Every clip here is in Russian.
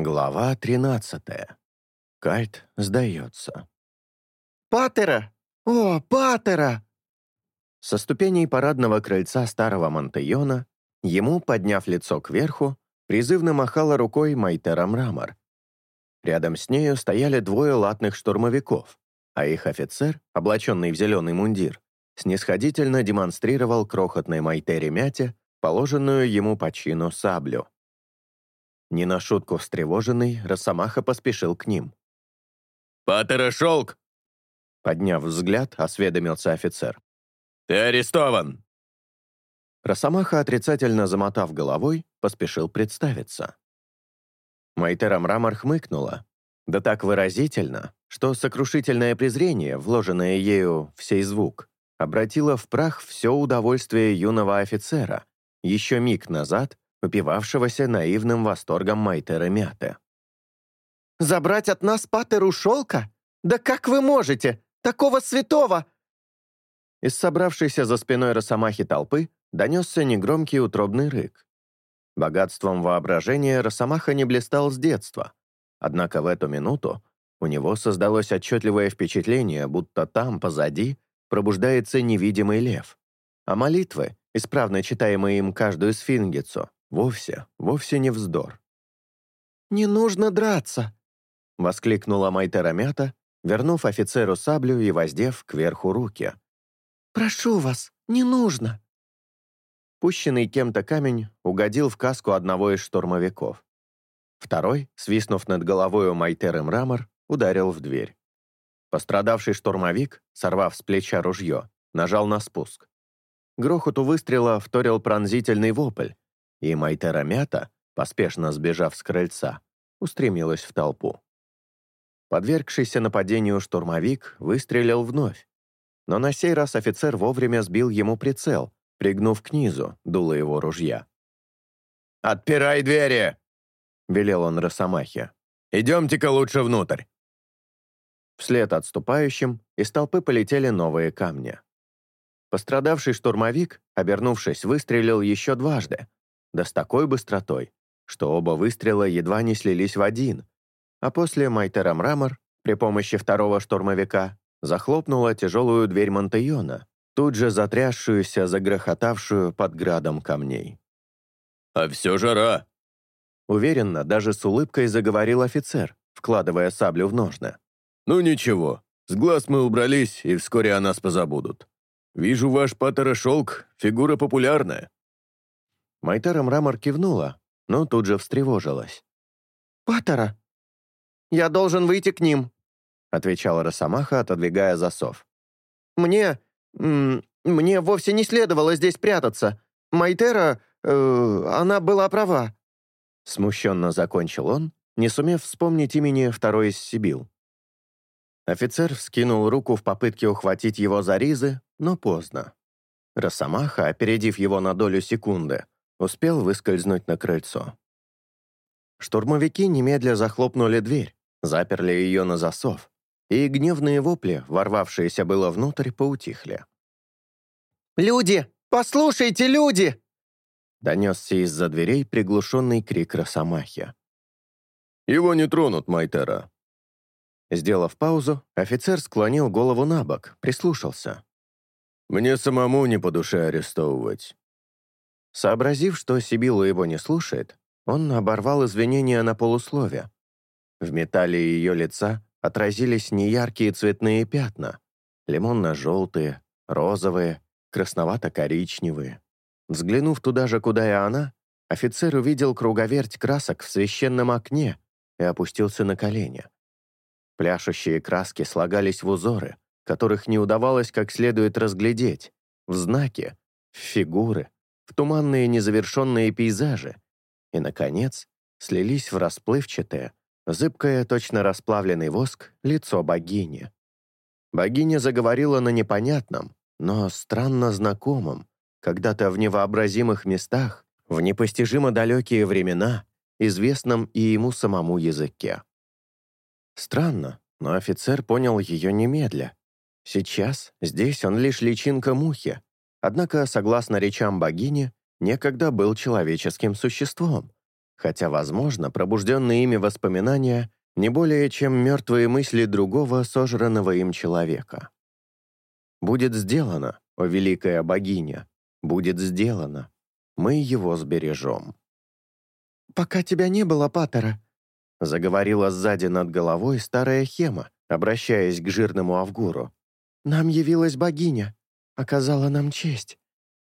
Глава 13. Кайт сдается. «Паттера! О, Паттера!» Со ступеней парадного крыльца старого Монтейона ему, подняв лицо кверху, призывно махала рукой Майтера Мрамор. Рядом с нею стояли двое латных штурмовиков, а их офицер, облаченный в зеленый мундир, снисходительно демонстрировал крохотной Майтере Мяте положенную ему по чину саблю. Не на шутку встревоженный, Росомаха поспешил к ним. «Паттера Шелк!» Подняв взгляд, осведомился офицер. «Ты арестован!» Росомаха, отрицательно замотав головой, поспешил представиться. Майтера Мрамор хмыкнула, да так выразительно, что сокрушительное презрение, вложенное ею в сей звук, обратило в прах все удовольствие юного офицера, еще миг назад упивавшегося наивным восторгом Майтера Мяте. «Забрать от нас патеру шелка? Да как вы можете? Такого святого!» Из собравшейся за спиной Росомахи толпы донесся негромкий утробный рык. Богатством воображения Росомаха не блистал с детства, однако в эту минуту у него создалось отчетливое впечатление, будто там, позади, пробуждается невидимый лев, а молитвы, исправно читаемые им каждую сфингицу, Вовсе, вовсе не вздор. «Не нужно драться!» — воскликнула Майтера Мята, вернув офицеру саблю и воздев кверху руки. «Прошу вас, не нужно!» Пущенный кем-то камень угодил в каску одного из штурмовиков. Второй, свистнув над головой у Майтеры мрамор, ударил в дверь. Пострадавший штурмовик, сорвав с плеча ружье, нажал на спуск. Грохоту выстрела вторил пронзительный вопль, и Майтера Мята, поспешно сбежав с крыльца, устремилась в толпу. Подвергшийся нападению штурмовик выстрелил вновь, но на сей раз офицер вовремя сбил ему прицел, пригнув к низу дуло его ружья. «Отпирай двери!» — велел он Росомахе. «Идемте-ка лучше внутрь!» Вслед отступающим из толпы полетели новые камни. Пострадавший штурмовик, обернувшись, выстрелил еще дважды, да с такой быстротой, что оба выстрела едва не слились в один, а после Майтера Мрамор при помощи второго штурмовика захлопнула тяжелую дверь Монтейона, тут же затрясшуюся, загрохотавшую под градом камней. «А все жара!» Уверенно, даже с улыбкой заговорил офицер, вкладывая саблю в ножны. «Ну ничего, с глаз мы убрались, и вскоре о нас позабудут. Вижу, ваш Паттера Шелк — фигура популярная. Майтера Мрамор кивнула, но тут же встревожилась. «Паттера, я должен выйти к ним», отвечала Росомаха, отодвигая засов. «Мне... мне вовсе не следовало здесь прятаться. Майтера... Э, она была права». Смущенно закончил он, не сумев вспомнить имени второй из Сибил. Офицер вскинул руку в попытке ухватить его за ризы, но поздно. Росомаха, опередив его на долю секунды, успел выскользнуть на крыльцо. Штурмовики немедля захлопнули дверь, заперли ее на засов, и гневные вопли, ворвавшиеся было внутрь, поутихли. «Люди! Послушайте, люди!» Донесся из-за дверей приглушенный крик Росомахи. «Его не тронут, Майтера!» Сделав паузу, офицер склонил голову на бок, прислушался. «Мне самому не по душе арестовывать. Сообразив, что Сибилу его не слушает, он оборвал извинения на полуслове. В металле ее лица отразились неяркие цветные пятна, лимонно-желтые, розовые, красновато-коричневые. Взглянув туда же, куда и она, офицер увидел круговерть красок в священном окне и опустился на колени. Пляшущие краски слагались в узоры, которых не удавалось как следует разглядеть, в знаки, в фигуры, в туманные незавершенные пейзажи и, наконец, слились в расплывчатое, зыбкое, точно расплавленный воск, лицо богини. Богиня заговорила на непонятном, но странно знакомом, когда-то в невообразимых местах, в непостижимо далекие времена, известном и ему самому языке. Странно, но офицер понял ее немедля. Сейчас, здесь он лишь личинка мухи, Однако, согласно речам богини, некогда был человеческим существом, хотя, возможно, пробужденные ими воспоминания не более чем мертвые мысли другого сожранного им человека. «Будет сделано, о великая богиня, будет сделано. Мы его сбережем». «Пока тебя не было, Паттера», — заговорила сзади над головой старая Хема, обращаясь к жирному Авгуру. «Нам явилась богиня, оказала нам честь,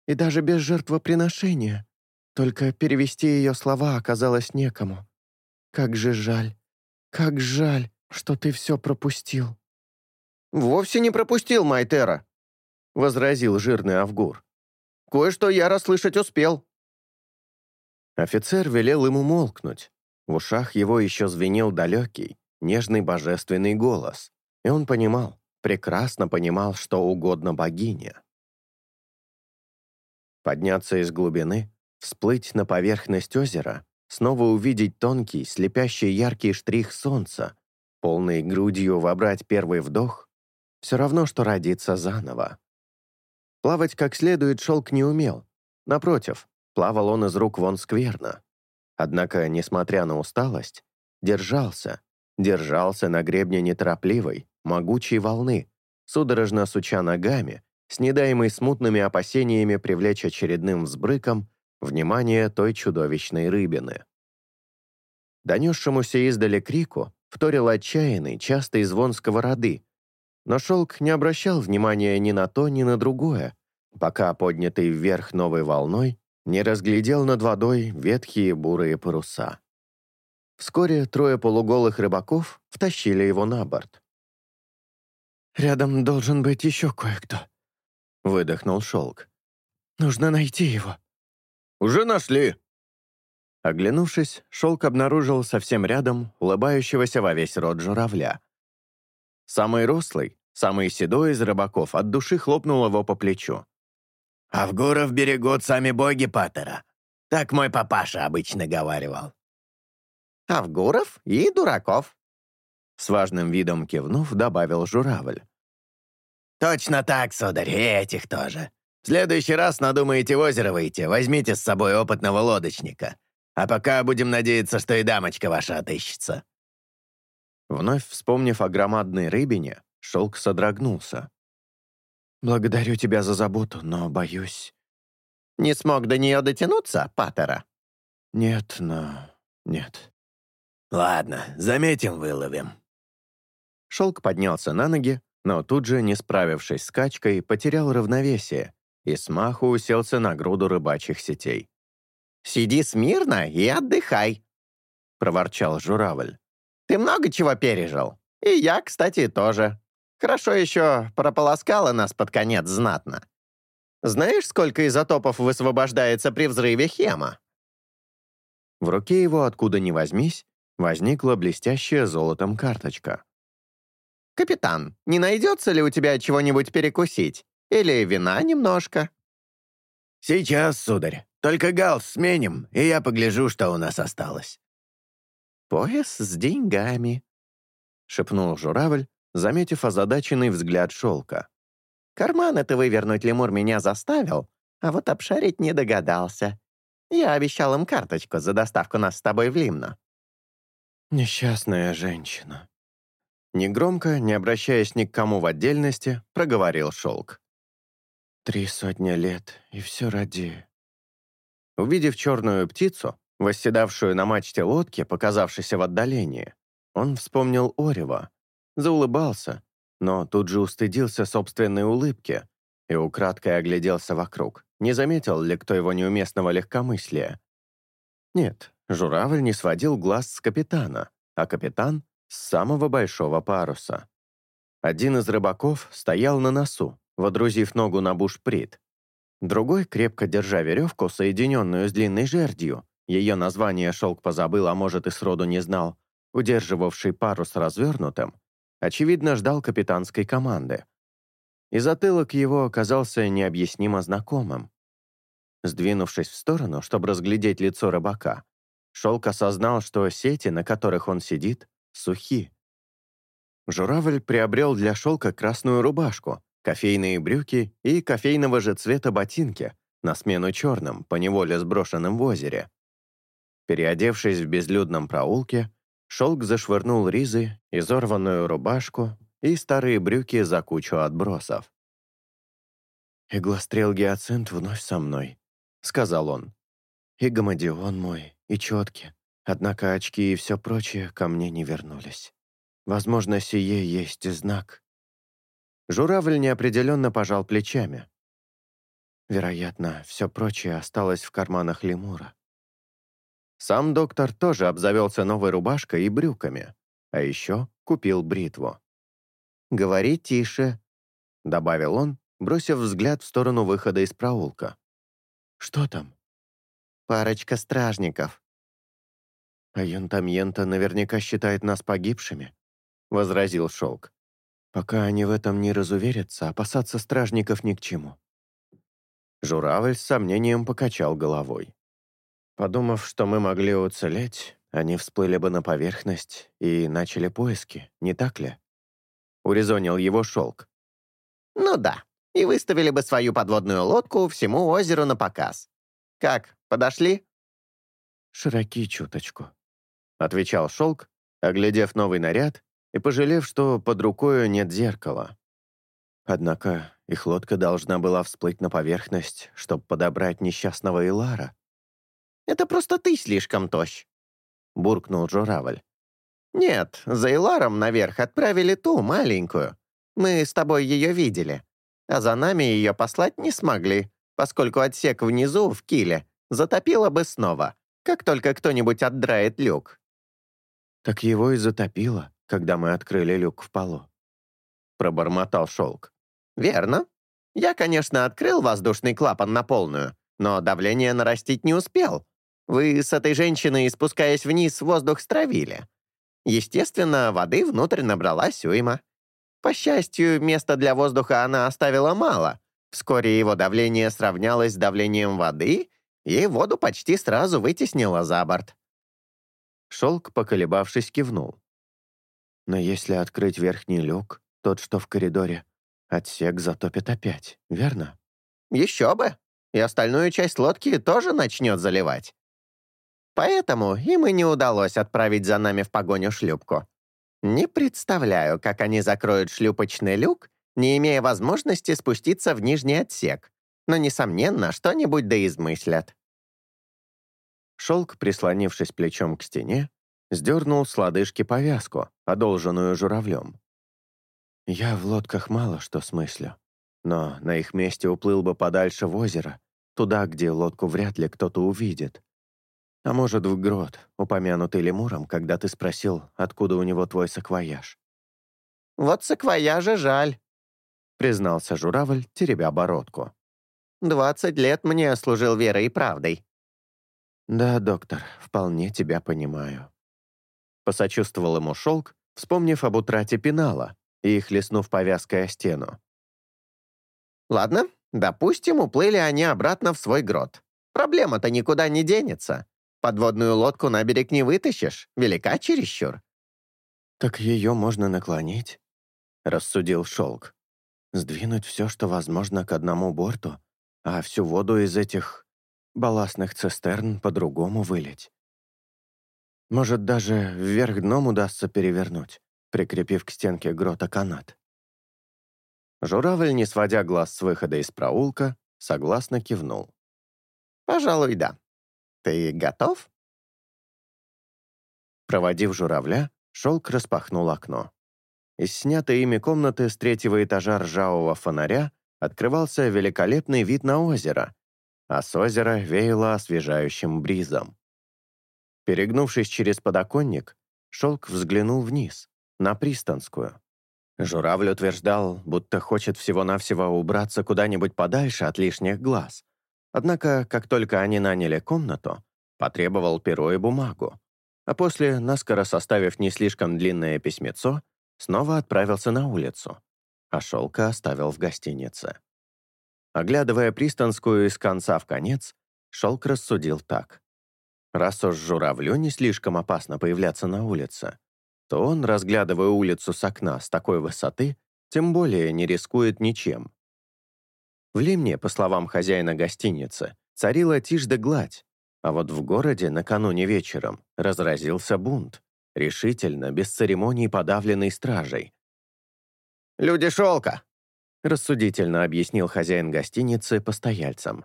и даже без жертвоприношения. Только перевести ее слова оказалось некому. Как же жаль, как жаль, что ты все пропустил». «Вовсе не пропустил, Майтера», — возразил жирный Авгур. «Кое-что я расслышать успел». Офицер велел ему молкнуть. В ушах его еще звенел далекий, нежный божественный голос, и он понимал, прекрасно понимал, что угодно богине. Подняться из глубины, всплыть на поверхность озера, снова увидеть тонкий, слепящий яркий штрих солнца, полной грудью вобрать первый вдох, все равно, что родиться заново. Плавать как следует шелк не умел. Напротив, плавал он из рук вон скверно. Однако, несмотря на усталость, держался, держался на гребне неторопливой, могучей волны, судорожно суча ногами, с недаемой смутными опасениями привлечь очередным взбрыком внимание той чудовищной рыбины. Донесшемуся издали крику вторил отчаянный, частый звон сковороды, но шелк не обращал внимания ни на то, ни на другое, пока, поднятый вверх новой волной, не разглядел над водой ветхие бурые паруса. Вскоре трое полуголых рыбаков втащили его на борт. «Рядом должен быть еще кое-кто», — выдохнул шелк. «Нужно найти его». «Уже нашли». Оглянувшись, шелк обнаружил совсем рядом улыбающегося во весь рот журавля. Самый рослый, самый седой из рыбаков от души хлопнул его по плечу. «Авгуров берегут сами боги Паттера. Так мой папаша обычно говаривал». «Авгуров и дураков», — с важным видом кивнув, добавил журавль. «Точно так, сударь, и этих тоже. В следующий раз надумаете в озеро выйти, возьмите с собой опытного лодочника. А пока будем надеяться, что и дамочка ваша отыщется». Вновь вспомнив о громадной рыбине, шелк содрогнулся. «Благодарю тебя за заботу, но боюсь...» «Не смог до нее дотянуться, Паттера?» «Нет, но... нет». «Ладно, заметим, выловим». Шелк поднялся на ноги, но тут же, не справившись с качкой, потерял равновесие и смаху уселся на груду рыбачьих сетей. «Сиди смирно и отдыхай», — проворчал журавль. «Ты много чего пережил. И я, кстати, тоже. Хорошо еще прополоскала нас под конец знатно. Знаешь, сколько изотопов высвобождается при взрыве хема?» В руке его, откуда ни возьмись, возникла блестящая золотом карточка. «Капитан, не найдется ли у тебя чего-нибудь перекусить? Или вина немножко?» «Сейчас, сударь. Только галс сменим, и я погляжу, что у нас осталось». «Пояс с деньгами», — шепнул журавль, заметив озадаченный взгляд шелка. «Карман это вывернуть лемур меня заставил, а вот обшарить не догадался. Я обещал им карточку за доставку нас с тобой в Лимно». «Несчастная женщина». Негромко, не обращаясь ни к кому в отдельности, проговорил шелк. «Три сотни лет, и все ради...» Увидев черную птицу, восседавшую на мачте лодки, показавшейся в отдалении, он вспомнил Орева, заулыбался, но тут же устыдился собственной улыбки и украдкой огляделся вокруг, не заметил ли кто его неуместного легкомыслия. Нет, журавль не сводил глаз с капитана, а капитан — с самого большого паруса. Один из рыбаков стоял на носу, водрузив ногу на бушприт. Другой, крепко держа веревку, соединенную с длинной жердью, ее название шелк позабыл, а может и сроду не знал, удерживавший парус развернутым, очевидно, ждал капитанской команды. И затылок его оказался необъяснимо знакомым. Сдвинувшись в сторону, чтобы разглядеть лицо рыбака, Шелк осознал, что сети, на которых он сидит, сухи. Журавль приобрел для Шелка красную рубашку, кофейные брюки и кофейного же цвета ботинки, на смену черным, поневоле сброшенным в озере. Переодевшись в безлюдном проулке, Шелк зашвырнул ризы, изорванную рубашку и старые брюки за кучу отбросов. «Иглострел Гиацинт вновь со мной», — сказал он. «И гамадион мой, и четки. Однако очки и все прочее ко мне не вернулись. Возможно, сие есть знак». Журавль неопределенно пожал плечами. Вероятно, все прочее осталось в карманах лемура. Сам доктор тоже обзавелся новой рубашкой и брюками, а еще купил бритву. «Говори тише», — добавил он, бросив взгляд в сторону выхода из проулка. «Что там?» «Парочка стражников». «А Янтамьента наверняка считает нас погибшими», — возразил Шелк. «Пока они в этом не разуверятся, опасаться стражников ни к чему». Журавль с сомнением покачал головой. Подумав, что мы могли уцелеть, они всплыли бы на поверхность и начали поиски, не так ли? Урезонил его шелк. Ну да, и выставили бы свою подводную лодку всему озеру на показ. Как, подошли? Широки чуточку, отвечал шелк, оглядев новый наряд и пожалев, что под рукою нет зеркала. Однако их лодка должна была всплыть на поверхность, чтобы подобрать несчастного Илара. Это просто ты слишком тощ», — буркнул журавль. «Нет, за Иларом наверх отправили ту, маленькую. Мы с тобой ее видели. А за нами ее послать не смогли, поскольку отсек внизу, в киле, затопило бы снова, как только кто-нибудь отдрает люк». «Так его и затопило, когда мы открыли люк в полу», — пробормотал шелк. «Верно. Я, конечно, открыл воздушный клапан на полную, но давление нарастить не успел, вы с этой женщиной, спускаясь вниз, воздух стравили. Естественно, воды внутрь набралась уйма. По счастью, места для воздуха она оставила мало. Вскоре его давление сравнялось с давлением воды, и воду почти сразу вытеснило за борт. Шелк, поколебавшись, кивнул. «Но если открыть верхний люк, тот, что в коридоре, отсек затопит опять, верно?» «Еще бы! И остальную часть лодки тоже начнет заливать. Поэтому им и не удалось отправить за нами в погоню шлюпку. Не представляю, как они закроют шлюпочный люк, не имея возможности спуститься в нижний отсек, но, несомненно, что-нибудь да измыслят. Шелк, прислонившись плечом к стене, сдернул с лодыжки повязку, одолженную журавлем. «Я в лодках мало что смыслю, но на их месте уплыл бы подальше в озеро, туда, где лодку вряд ли кто-то увидит. А может, в грот, упомянутый лемуром, когда ты спросил, откуда у него твой саквояж. «Вот саквояжа жаль», — признался журавль, теребя бородку. «Двадцать лет мне служил верой и правдой». «Да, доктор, вполне тебя понимаю». Посочувствовал ему шелк, вспомнив об утрате пенала и хлестнув повязкой о стену. «Ладно, допустим, уплыли они обратно в свой грот. Проблема-то никуда не денется. Подводную лодку на берег не вытащишь, велика чересчур». «Так ее можно наклонить», — рассудил Шелк. «Сдвинуть все, что возможно, к одному борту, а всю воду из этих балластных цистерн по-другому вылить. Может, даже вверх дном удастся перевернуть, прикрепив к стенке грота канат». Журавль, не сводя глаз с выхода из проулка, согласно кивнул. «Пожалуй, да. «Ты готов?» Проводив журавля, шелк распахнул окно. Из снятой ими комнаты с третьего этажа ржавого фонаря открывался великолепный вид на озеро, а с озера веяло освежающим бризом. Перегнувшись через подоконник, шелк взглянул вниз, на Пристанскую. Журавль утверждал, будто хочет всего-навсего убраться куда-нибудь подальше от лишних глаз, Однако, как только они наняли комнату, потребовал перо и бумагу, а после, наскоро составив не слишком длинное письмецо, снова отправился на улицу, а шелка оставил в гостинице. Оглядывая пристанскую из конца в конец, шелк рассудил так. Раз уж журавлю не слишком опасно появляться на улице, то он, разглядывая улицу с окна с такой высоты, тем более не рискует ничем. В Лимне, по словам хозяина гостиницы, царила тишь да гладь, А вот в городе накануне вечером разразился бунт, решительно, без церемоний подавленный стражей. «Люди шелка!» — рассудительно объяснил хозяин гостиницы постояльцам.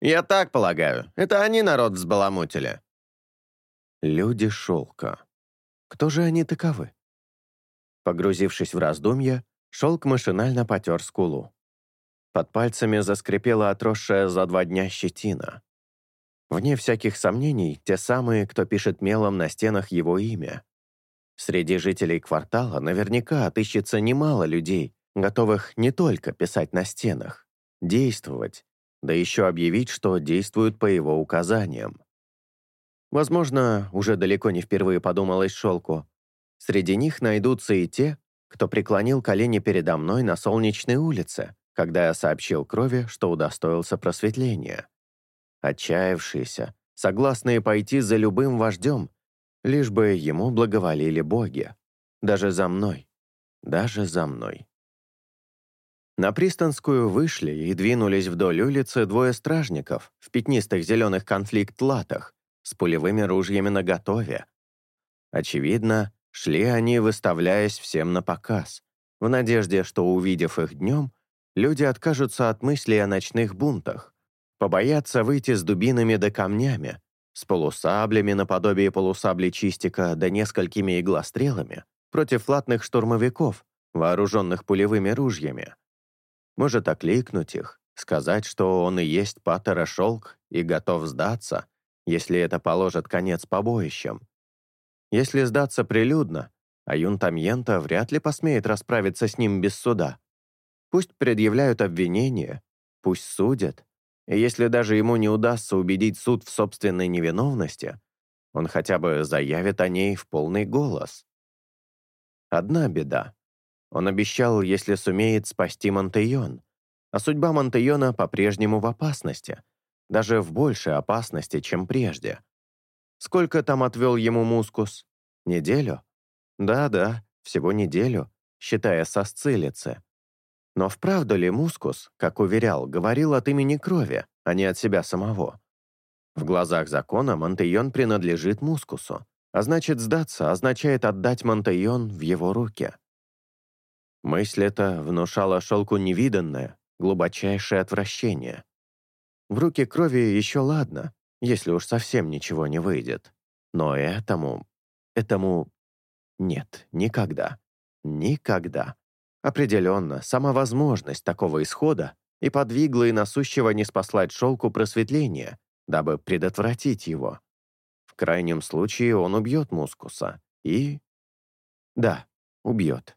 «Я так полагаю, это они народ взбаламутили». Люди шелка. Кто же они таковы? Погрузившись в раздумья, шелк машинально потер скулу. Под пальцами заскрипела отросшая за два дня щетина. Вне всяких сомнений, те самые, кто пишет мелом на стенах его имя. Среди жителей квартала наверняка отыщется немало людей, готовых не только писать на стенах, действовать, да еще объявить, что действуют по его указаниям. Возможно, уже далеко не впервые подумалось Шелку. Среди них найдутся и те, кто преклонил колени передо мной на солнечной улице, когда я сообщил крови, что удостоился просветления. Отчаявшиеся, согласные пойти за любым вождем, лишь бы ему благоволили боги. Даже за мной. Даже за мной. На Пристанскую вышли и двинулись вдоль улицы двое стражников в пятнистых зеленых конфликт-латах с пулевыми ружьями наготове. Очевидно, шли они, выставляясь всем на показ, в надежде, что, увидев их днем, люди откажутся от мысли о ночных бунтах, побоятся выйти с дубинами да камнями, с полусаблями наподобие полусабли чистика да несколькими иглострелами против латных штурмовиков, вооруженных пулевыми ружьями. Может окликнуть их, сказать, что он и есть Паттера Шелк и готов сдаться, если это положит конец побоищам. Если сдаться прилюдно, Аюн Тамьента вряд ли посмеет расправиться с ним без суда. Пусть предъявляют обвинения, пусть судят, и если даже ему не удастся убедить суд в собственной невиновности, он хотя бы заявит о ней в полный голос. Одна беда. Он обещал, если сумеет, спасти Монтейон. А судьба Монтейона по-прежнему в опасности. Даже в большей опасности, чем прежде. Сколько там отвел ему Мускус? Неделю? Да-да, всего неделю, считая со сцилицы. Но вправду ли Мускус, как уверял, говорил от имени крови, а не от себя самого? В глазах закона Монтейон принадлежит Мускусу, а значит, сдаться означает отдать Монтейон в его руки. Мысль эта внушала шелку невиданное, глубочайшее отвращение. В руки крови еще ладно, если уж совсем ничего не выйдет. Но этому... этому... нет, никогда. Никогда. Определенно, сама возможность такого исхода и подвигла и насущего не спаслать шелку просветления, дабы предотвратить его. В крайнем случае он убьет Мускуса и... Да, убьет.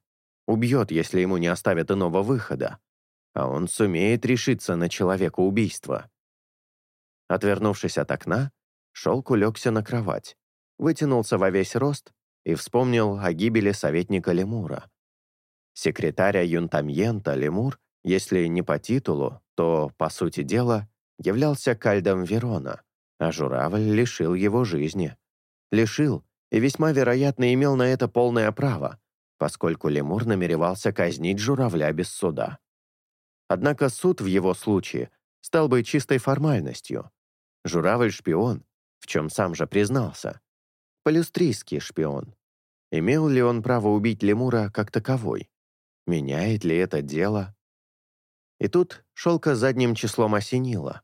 Убьет, если ему не оставят иного выхода. А он сумеет решиться на человека убийства. Отвернувшись от окна, Шелк улегся на кровать, вытянулся во весь рост и вспомнил о гибели советника Лемура. Секретаря Юнтамьента Лемур, если не по титулу, то, по сути дела, являлся кальдом Верона, а журавль лишил его жизни. Лишил, и весьма вероятно имел на это полное право, поскольку лемур намеревался казнить журавля без суда. Однако суд в его случае стал бы чистой формальностью. Журавль-шпион, в чем сам же признался. Полюстрийский шпион. Имел ли он право убить лемура как таковой? Меняет ли это дело? И тут шелка задним числом осенило.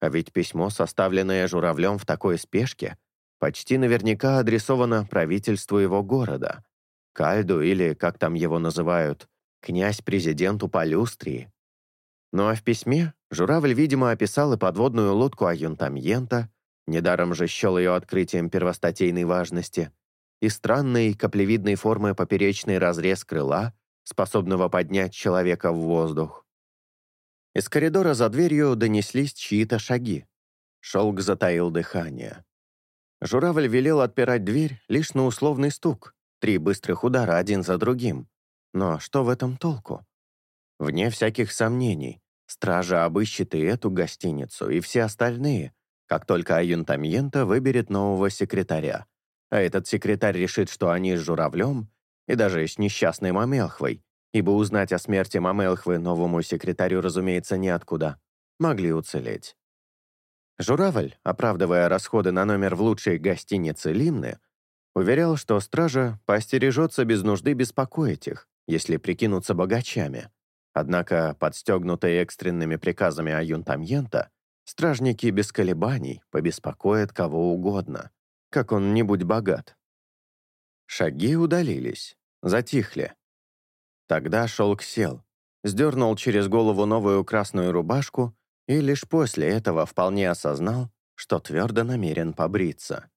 А ведь письмо, составленное журавлем в такой спешке, почти наверняка адресовано правительству его города. Кальду или, как там его называют, князь-президенту Полюстрии. Ну а в письме журавль, видимо, описал и подводную лодку Аюнтамьента, недаром же счел ее открытием первостатейной важности, и странной каплевидной формы поперечный разрез крыла, способного поднять человека в воздух. Из коридора за дверью донеслись чьи-то шаги. Шелк затаил дыхание. Журавль велел отпирать дверь лишь на условный стук, Три быстрых удара один за другим. Но что в этом толку? Вне всяких сомнений, стража обыщет и эту гостиницу, и все остальные, как только Аюнтамьента выберет нового секретаря. А этот секретарь решит, что они с Журавлем, и даже с несчастной Мамелхвой, ибо узнать о смерти Мамелхвы новому секретарю, разумеется, неоткуда, могли уцелеть. Журавль, оправдывая расходы на номер в лучшей гостинице Лимны, уверял, что стража поостережется без нужды беспокоить их, если прикинутся богачами. Однако, подстегнутые экстренными приказами Аюнтамьента, стражники без колебаний побеспокоят кого угодно, как он не будь богат. Шаги удалились, затихли. Тогда шелк сел, сдернул через голову новую красную рубашку и лишь после этого вполне осознал, что твердо намерен побриться.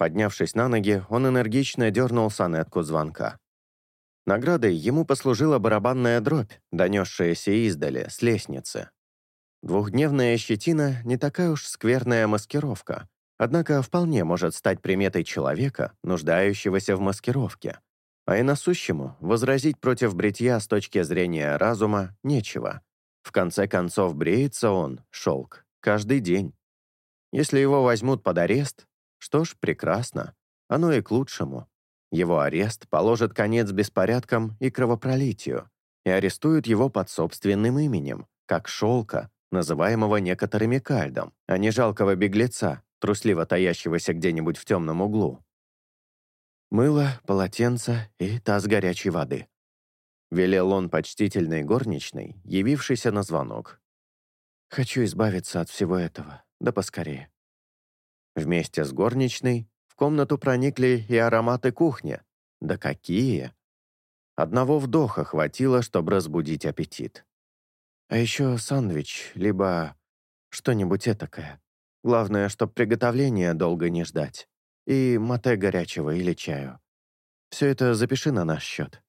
Поднявшись на ноги, он энергично дернул сонетку звонка. Наградой ему послужила барабанная дробь, донесшаяся издали, с лестницы. Двухдневная щетина — не такая уж скверная маскировка, однако вполне может стать приметой человека, нуждающегося в маскировке. А и насущему возразить против бритья с точки зрения разума нечего. В конце концов, бреется он, шелк, каждый день. Если его возьмут под арест, что ж, прекрасно. Оно и к лучшему. Его арест положит конец беспорядкам и кровопролитию, и арестуют его под собственным именем, как шелка, называемого некоторыми кальдом, а не жалкого беглеца, трусливо таящегося где-нибудь в темном углу. Мыло, полотенце и таз горячей воды. Велел он почтительной горничной, явившейся на звонок. «Хочу избавиться от всего этого, да поскорее». Вместе с горничной в комнату проникли и ароматы кухни. Да какие! Одного вдоха хватило, чтобы разбудить аппетит. А еще сандвич, либо что-нибудь этакое. Главное, чтоб приготовления долго не ждать. И мате горячего или чаю. Все это запиши на наш счет.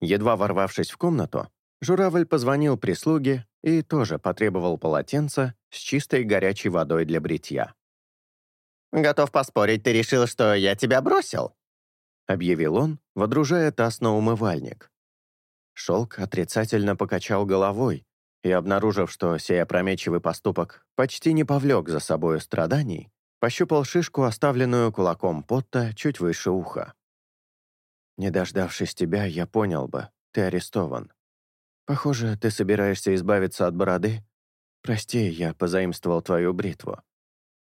Едва ворвавшись в комнату, журавль позвонил прислуге и тоже потребовал полотенца с чистой горячей водой для бритья. «Готов поспорить, ты решил, что я тебя бросил?» объявил он, водружая таз на умывальник. Шелк отрицательно покачал головой и, обнаружив, что сей опрометчивый поступок почти не повлек за собою страданий, пощупал шишку, оставленную кулаком Потта чуть выше уха. Не дождавшись тебя, я понял бы, ты арестован. Похоже, ты собираешься избавиться от бороды. Прости, я позаимствовал твою бритву».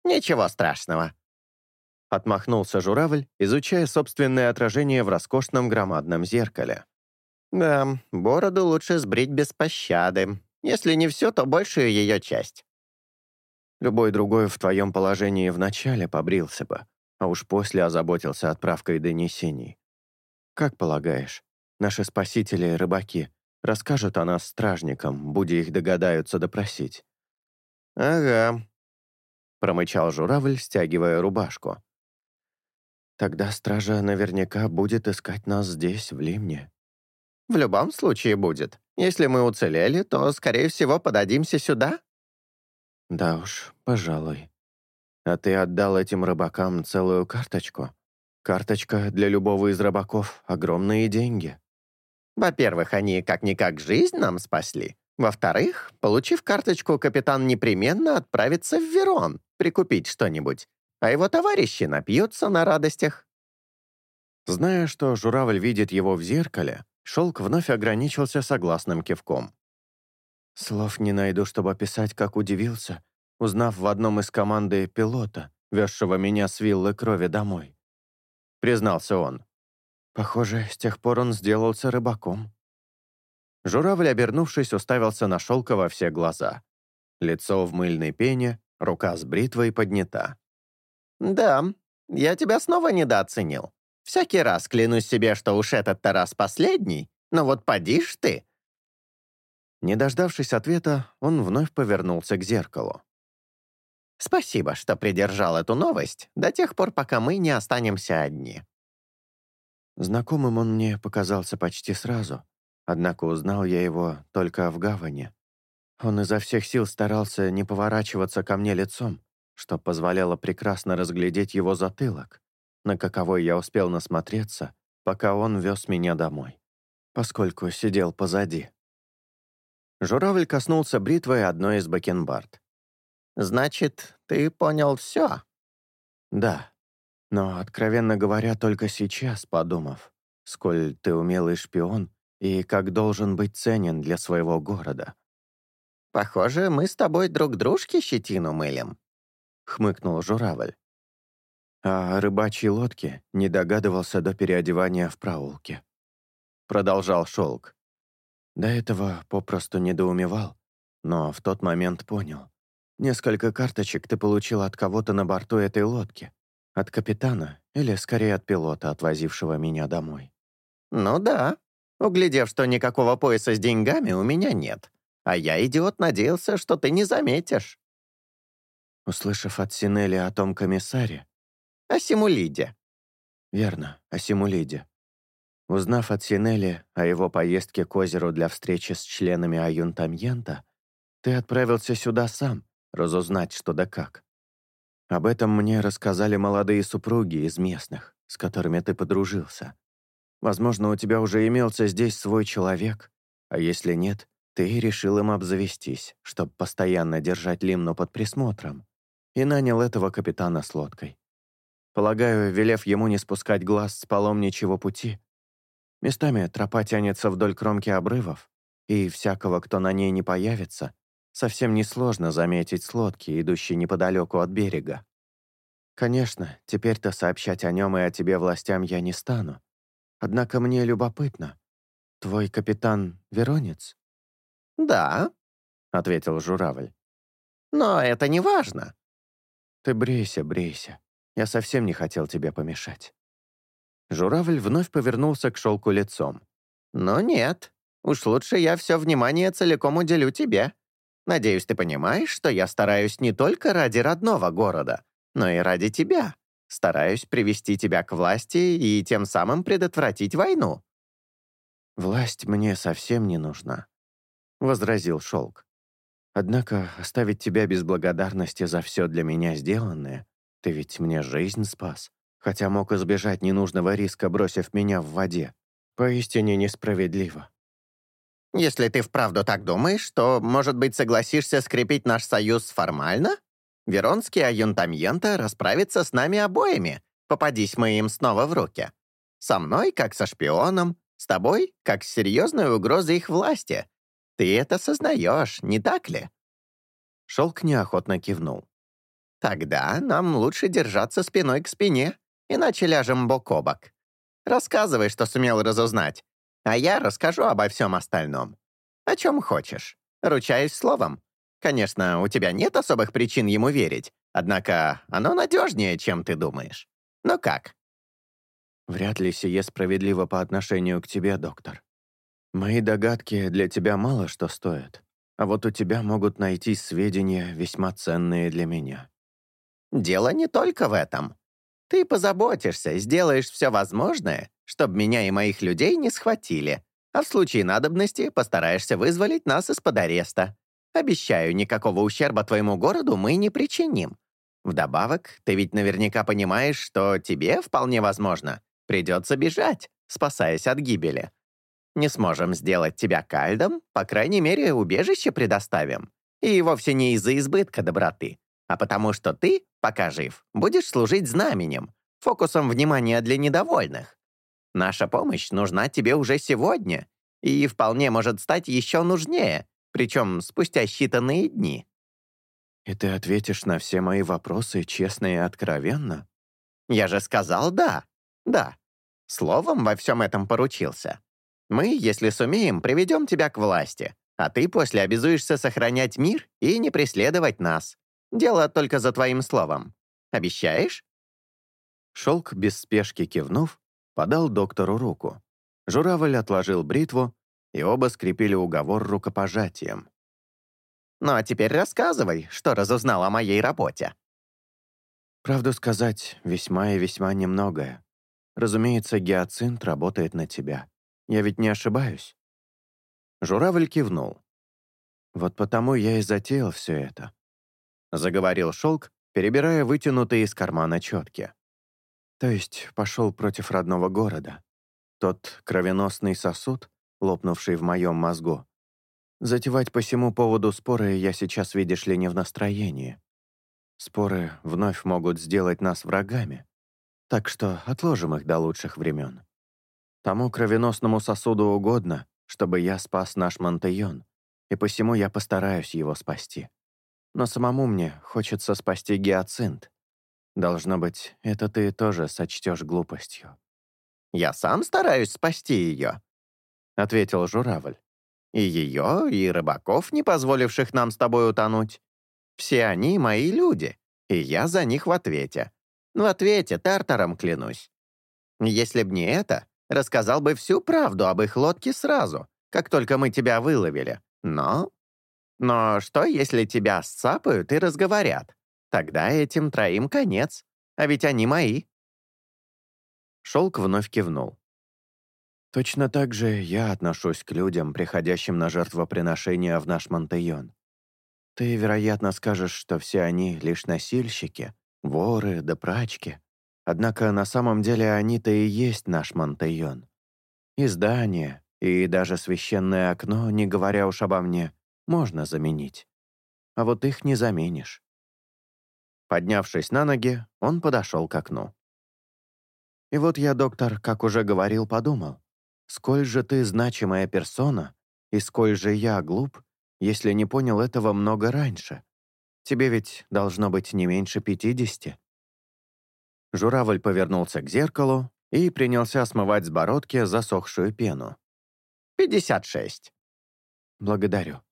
«Ничего страшного», — отмахнулся журавль, изучая собственное отражение в роскошном громадном зеркале. «Да, бороду лучше сбрить без пощады. Если не все, то большую ее часть». Любой другой в твоем положении вначале побрился бы, а уж после озаботился отправкой донесений. Как полагаешь, наши спасители, рыбаки, расскажут о нас стражникам, будя их догадаются допросить?» «Ага», — промычал журавль, стягивая рубашку. «Тогда стража наверняка будет искать нас здесь, в Лимне». «В любом случае будет. Если мы уцелели, то, скорее всего, подадимся сюда». «Да уж, пожалуй. А ты отдал этим рыбакам целую карточку?» Карточка для любого из рыбаков — огромные деньги. Во-первых, они как-никак жизнь нам спасли. Во-вторых, получив карточку, капитан непременно отправится в Верон прикупить что-нибудь, а его товарищи напьются на радостях. Зная, что журавль видит его в зеркале, Шелк вновь ограничился согласным кивком. Слов не найду, чтобы описать, как удивился, узнав в одном из команды пилота, везшего меня с виллы крови домой признался он. Похоже, с тех пор он сделался рыбаком. Журавль, обернувшись, уставился на шелка во все глаза. Лицо в мыльной пене, рука с бритвой поднята. «Да, я тебя снова недооценил. Всякий раз клянусь себе, что уж этот-то раз последний, но вот поди ж ты!» Не дождавшись ответа, он вновь повернулся к зеркалу. Спасибо, что придержал эту новость до тех пор, пока мы не останемся одни». Знакомым он мне показался почти сразу, однако узнал я его только в гавани. Он изо всех сил старался не поворачиваться ко мне лицом, что позволяло прекрасно разглядеть его затылок, на каковой я успел насмотреться, пока он вез меня домой, поскольку сидел позади. Журавль коснулся бритвой одной из бакенбард. Значит, ты понял все? Да. Но, откровенно говоря, только сейчас, подумав, сколь ты умелый шпион и как должен быть ценен для своего города. Похоже, мы с тобой друг дружке щетину мылим», — хмыкнул журавль. А о рыбачьей лодке не догадывался до переодевания в проулке. Продолжал шелк. До этого попросту недоумевал, но в тот момент понял. Несколько карточек ты получил от кого-то на борту этой лодки. От капитана или, скорее, от пилота, отвозившего меня домой. «Ну да, углядев, что никакого пояса с деньгами у меня нет. А я, идиот, надеялся, что ты не заметишь». Услышав от Синели о том комиссаре... «О Симулиде». «Верно, о Симулиде. Узнав от Синели о его поездке к озеру для встречи с членами Аюнтамьента, ты отправился сюда сам, разузнать что да как. Об этом мне рассказали молодые супруги из местных, с которыми ты подружился. Возможно, у тебя уже имелся здесь свой человек, а если нет, ты решил им обзавестись, чтобы постоянно держать Лимну под присмотром, и нанял этого капитана с лодкой. Полагаю, велев ему не спускать глаз с паломничьего пути. Местами тропа тянется вдоль кромки обрывов, и всякого, кто на ней не появится, совсем несложно заметить с лодки, идущей неподалеку от берега. Конечно, теперь-то сообщать о нем и о тебе властям я не стану. Однако мне любопытно. Твой капитан — Веронец? «Да», — ответил журавль. «Но это не важно». «Ты брейся, брейся. Я совсем не хотел тебе помешать». Журавль вновь повернулся к шелку лицом. «Ну нет, уж лучше я все внимание целиком уделю тебе. Надеюсь, ты понимаешь, что я стараюсь не только ради родного города, но и ради тебя. Стараюсь привести тебя к власти и тем самым предотвратить войну». «Власть мне совсем не нужна», — возразил Шелк. «Однако оставить тебя без благодарности за все для меня сделанное, ты ведь мне жизнь спас, хотя мог избежать ненужного риска, бросив меня в воде. Поистине несправедливо». «Если ты вправду так думаешь, то, может быть, согласишься скрепить наш союз формально? Веронский аюнтамьента расправится с нами обоими, попадись мы им снова в руки. Со мной, как со шпионом, с тобой, как с серьезной угрозой их власти, ты это сознаешь, не так ли?» Шелк неохотно кивнул. «Тогда нам лучше держаться спиной к спине, иначе ляжем бок о бок. Рассказывай, что сумел разузнать, а я расскажу обо всем остальном. О чем хочешь. Ручаюсь словом. Конечно, у тебя нет особых причин ему верить, однако оно надежнее, чем ты думаешь. Ну как?» «Вряд ли сие справедливо по отношению к тебе, доктор. Мои догадки для тебя мало что стоят, а вот у тебя могут найти сведения, весьма ценные для меня». «Дело не только в этом. Ты позаботишься, сделаешь все возможное, чтобы меня и моих людей не схватили, а в случае надобности постараешься вызволить нас из-под ареста. Обещаю, никакого ущерба твоему городу мы не причиним. Вдобавок, ты ведь наверняка понимаешь, что тебе, вполне возможно, придется бежать, спасаясь от гибели. Не сможем сделать тебя кальдом, по крайней мере, убежище предоставим. И вовсе не из-за избытка доброты, а потому что ты, пока жив, будешь служить знаменем, фокусом внимания для недовольных. Наша помощь нужна тебе уже сегодня и вполне может стать еще нужнее, причем спустя считанные дни. И ты ответишь на все мои вопросы честно и откровенно? Я же сказал «да». Да. Словом во всем этом поручился. Мы, если сумеем, приведем тебя к власти, а ты после обязуешься сохранять мир и не преследовать нас. Дело только за твоим словом. Обещаешь?» Шелк, без спешки кивнув, подал доктору руку. Журавль отложил бритву, и оба скрепили уговор рукопожатием. «Ну а теперь рассказывай, что разузнал о моей работе». «Правду сказать, весьма и весьма немногое. Разумеется, гиацинт работает на тебя. Я ведь не ошибаюсь?» Журавль кивнул. «Вот потому я и затеял все это», — заговорил Шелк, перебирая вытянутые из кармана четки. «То есть пошел против родного города. Тот кровеносный сосуд, лопнувший в моем мозгу. Затевать по всему поводу споры я сейчас, видишь ли, не в настроении. Споры вновь могут сделать нас врагами. Так что отложим их до лучших времен. Тому кровеносному сосуду угодно, чтобы я спас наш Монтейон. и посему я постараюсь его спасти. Но самому мне хочется спасти гиацинт. Должно быть, это ты тоже сочтешь глупостью. «Я сам стараюсь спасти ее», — ответил журавль. «И ее, и рыбаков, не позволивших нам с тобой утонуть. Все они мои люди, и я за них в ответе. В ответе тартаром клянусь. Если б не это, рассказал бы всю правду об их лодке сразу, как только мы тебя выловили. Но... Но что, если тебя сцапают и разговорят? Тогда этим троим конец, а ведь они мои». Шелк вновь кивнул. Точно так же я отношусь к людям, приходящим на жертвоприношение в наш Монтейон. Ты, вероятно, скажешь, что все они лишь носильщики, воры да прачки. Однако на самом деле они-то и есть наш Монтейон. И здание, и даже священное окно, не говоря уж обо мне, можно заменить. А вот их не заменишь. Поднявшись на ноги, он подошел к окну. И вот я, доктор, как уже говорил, подумал, сколь же ты значимая персона, и сколь же я глуп, если не понял этого много раньше. Тебе ведь должно быть не меньше пятидесяти. Журавль повернулся к зеркалу и принялся смывать с бородки засохшую пену. «Пятьдесят шесть». «Благодарю.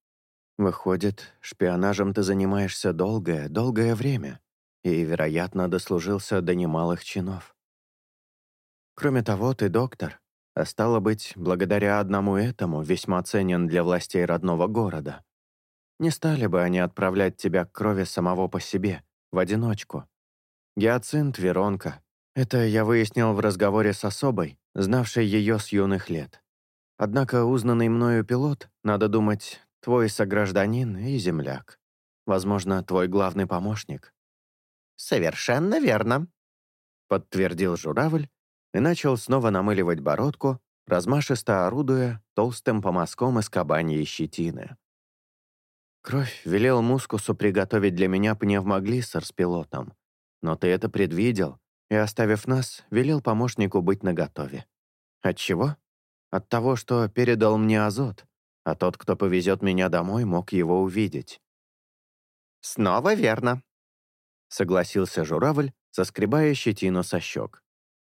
Выходит, шпионажем ты занимаешься долгое, долгое время и, вероятно, дослужился до немалых чинов. Кроме того, ты доктор, а стало быть, благодаря одному этому весьма ценен для властей родного города. Не стали бы они отправлять тебя к крови самого по себе, в одиночку. Гиацинт Веронка. Это я выяснил в разговоре с особой, знавшей ее с юных лет. Однако узнанный мною пилот, надо думать, твой согражданин и земляк. Возможно, твой главный помощник. «Совершенно верно», — подтвердил журавль и начал снова намыливать бородку, размашисто орудуя толстым помазком из кабаньей щетины. Кровь велел Мускусу приготовить для меня пневмоглиссер с пилотом, но ты это предвидел и, оставив нас, велел помощнику быть наготове. Отчего? От того, что передал мне азот, а тот, кто повезет меня домой, мог его увидеть. «Снова верно», — согласился журавль, соскребая щетину со щек.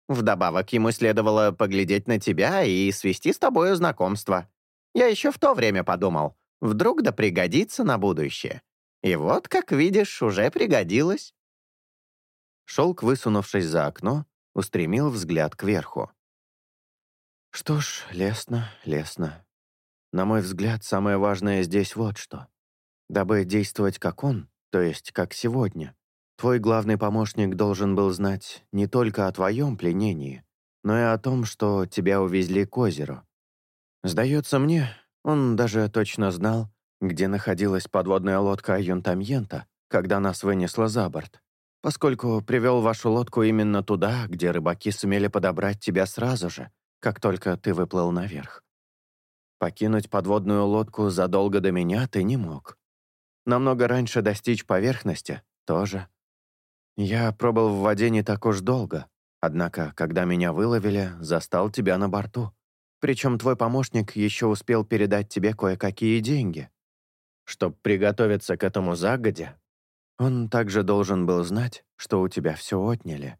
«Вдобавок ему следовало поглядеть на тебя и свести с тобою знакомство. Я еще в то время подумал, вдруг да пригодится на будущее. И вот, как видишь, уже пригодилось». Шелк, высунувшись за окно, устремил взгляд кверху. «Что ж, лестно, лестно. На мой взгляд, самое важное здесь вот что. Дабы действовать как он, то есть как сегодня, Твой главный помощник должен был знать не только о твоем пленении, но и о том, что тебя увезли к озеру. Сдается мне, он даже точно знал, где находилась подводная лодка Юнтамьента, когда нас вынесло за борт, поскольку привел вашу лодку именно туда, где рыбаки сумели подобрать тебя сразу же, как только ты выплыл наверх. Покинуть подводную лодку задолго до меня ты не мог. Намного раньше достичь поверхности — тоже. Я пробыл в воде не так уж долго, однако, когда меня выловили, застал тебя на борту. Причем твой помощник еще успел передать тебе кое-какие деньги. Чтоб приготовиться к этому загодя, он также должен был знать, что у тебя все отняли.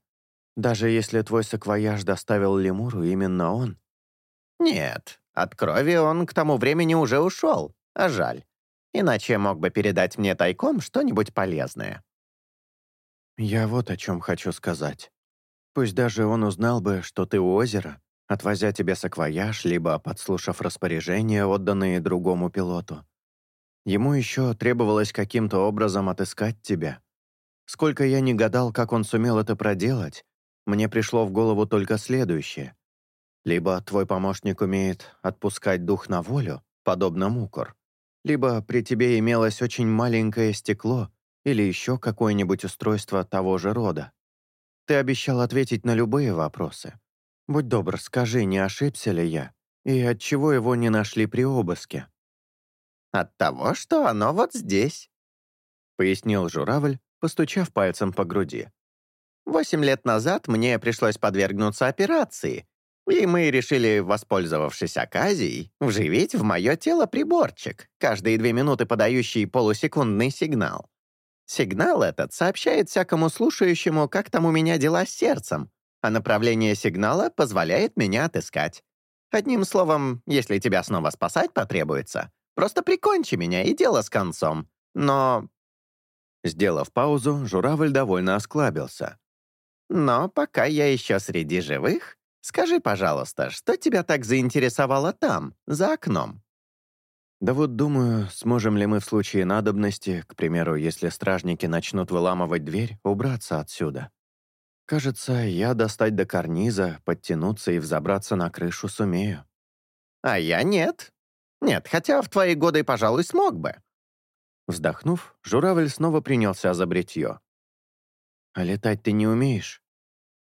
Даже если твой саквояж доставил лемуру именно он. Нет, от крови он к тому времени уже ушел, а жаль. Иначе мог бы передать мне тайком что-нибудь полезное. «Я вот о чем хочу сказать. Пусть даже он узнал бы, что ты у озера, отвозя тебе саквояж, либо подслушав распоряжения, отданные другому пилоту. Ему еще требовалось каким-то образом отыскать тебя. Сколько я не гадал, как он сумел это проделать, мне пришло в голову только следующее. Либо твой помощник умеет отпускать дух на волю, подобно мукор, либо при тебе имелось очень маленькое стекло, или еще какое-нибудь устройство того же рода. Ты обещал ответить на любые вопросы. Будь добр, скажи, не ошибся ли я, и от чего его не нашли при обыске?» «От того, что оно вот здесь», — пояснил журавль, постучав пальцем по груди. «Восемь лет назад мне пришлось подвергнуться операции, И мы решили, воспользовавшись оказией, вживить в мое тело приборчик, каждые две минуты подающий полусекундный сигнал. Сигнал этот сообщает всякому слушающему, как там у меня дела с сердцем, а направление сигнала позволяет меня отыскать. Одним словом, если тебя снова спасать потребуется, просто прикончи меня, и дело с концом. Но...» Сделав паузу, журавль довольно осклабился. «Но пока я еще среди живых, скажи, пожалуйста, что тебя так заинтересовало там, за окном?» «Да вот думаю, сможем ли мы в случае надобности, к примеру, если стражники начнут выламывать дверь, убраться отсюда. Кажется, я достать до карниза, подтянуться и взобраться на крышу сумею». «А я нет. Нет, хотя в твои годы, пожалуй, смог бы». Вздохнув, журавль снова принялся за бритье. «А летать ты не умеешь?»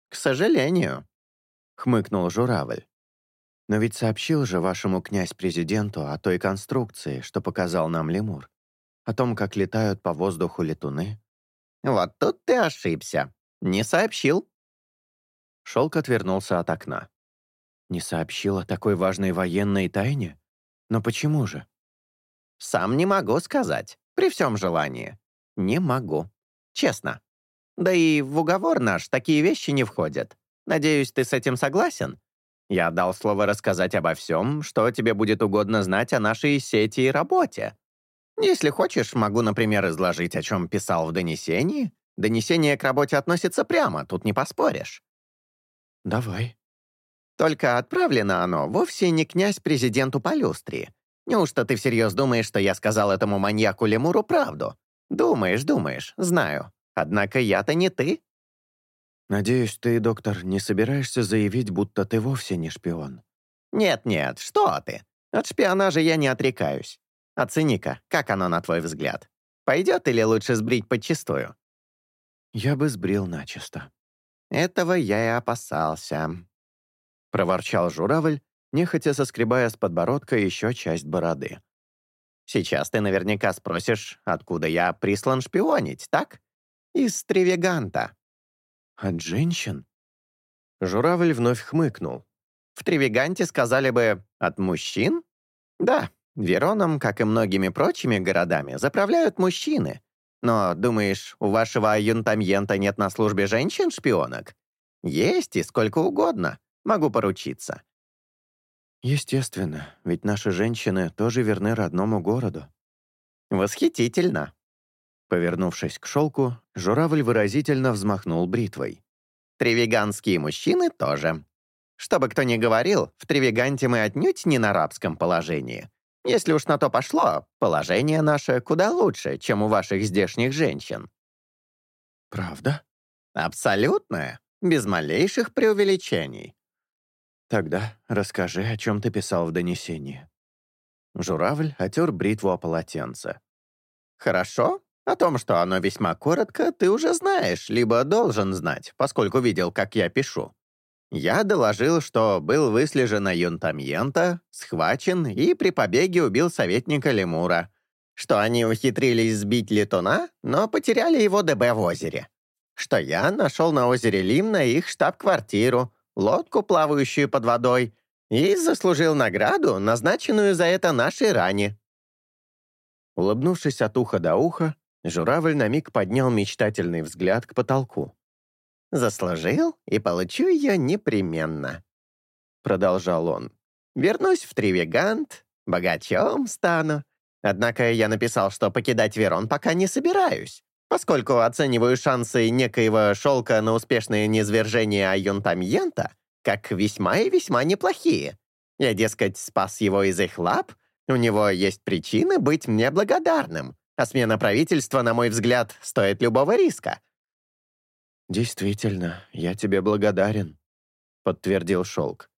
«К сожалению», — хмыкнул журавль. «Но ведь сообщил же вашему князь-президенту о той конструкции, что показал нам лемур, о том, как летают по воздуху летуны». «Вот тут ты ошибся. Не сообщил». Шелк отвернулся от окна. «Не сообщил о такой важной военной тайне? Но почему же?» «Сам не могу сказать, при всем желании. Не могу. Честно. Да и в уговор наш такие вещи не входят. Надеюсь, ты с этим согласен? Я дал слово рассказать обо всем, что тебе будет угодно знать о нашей сети и работе. Если хочешь, могу, например, изложить, о чем писал в донесении. Донесение к работе относится прямо, тут не поспоришь. Давай. Только отправлено оно вовсе не князь президенту Полюстрии. Неужто ты всерьез думаешь, что я сказал этому маньяку Лемуру правду? Думаешь, думаешь, знаю. Однако я-то не ты. Надеюсь, ты, доктор, не собираешься заявить, будто ты вовсе не шпион. Нет-нет, что ты. От шпионажа я не отрекаюсь. Оцени-ка, как оно на твой взгляд? Пойдет или лучше сбрить подчистую? Я бы сбрил начисто. Этого я и опасался. Проворчал журавль, нехотя соскребая с подбородка еще часть бороды. «Сейчас ты наверняка спросишь, откуда я прислан шпионить, так? Из Тревиганта». «От женщин?» Журавль вновь хмыкнул. «В Тревиганте сказали бы, от мужчин?» «Да, Вероном, как и многими прочими городами, заправляют мужчины. Но, думаешь, у вашего юнтамьента нет на службе женщин-шпионок? Есть и сколько угодно, могу поручиться. Естественно, ведь наши женщины тоже верны родному городу. Восхитительно. Повернувшись к шелку, журавль выразительно взмахнул бритвой. Тревиганские мужчины тоже. Что бы кто ни говорил, в Тревиганте мы отнюдь не на рабском положении. Если уж на то пошло, положение наше куда лучше, чем у ваших здешних женщин. Правда? Абсолютное, без малейших преувеличений. Тогда расскажи, о чем ты писал в донесении. Журавль отер бритву о полотенце. Хорошо. О том, что оно весьма коротко, ты уже знаешь, либо должен знать, поскольку видел, как я пишу. Я доложил, что был выслежен Юнтамьента, схвачен и при побеге убил советника Лемура, что они ухитрились сбить летуна, но потеряли его ДБ в озере, что я нашел на озере Лимна их штаб-квартиру, лодку, плавающую под водой, и заслужил награду, назначенную за это нашей ране». Улыбнувшись от уха до уха, журавль на миг поднял мечтательный взгляд к потолку. «Заслужил и получу ее непременно», — продолжал он. «Вернусь в Тривигант, богачом стану. Однако я написал, что покидать Верон пока не собираюсь поскольку оцениваю шансы некоего шелка на успешное низвержение Айонтамьента как весьма и весьма неплохие. Я, дескать, спас его из их лап, у него есть причины быть мне благодарным, а смена правительства, на мой взгляд, стоит любого риска». «Действительно, я тебе благодарен», — подтвердил Шелк.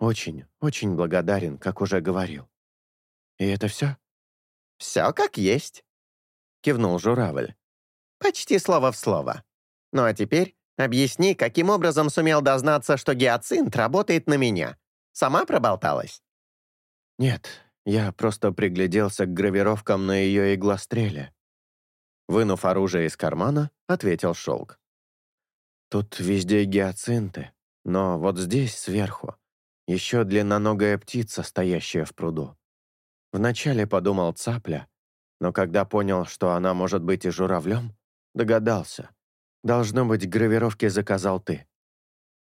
«Очень, очень благодарен, как уже говорил. И это все?» «Все как есть», — кивнул журавль. Почти слово в слово. Ну а теперь объясни, каким образом сумел дознаться, что гиацинт работает на меня. Сама проболталась? Нет, я просто пригляделся к гравировкам на ее иглостреле. Вынув оружие из кармана, ответил Шелк. Тут везде гиацинты, но вот здесь, сверху, еще длинноногая птица, стоящая в пруду. Вначале подумал цапля, но когда понял, что она может быть и журавлем, догадался. Должно быть, гравировки заказал ты.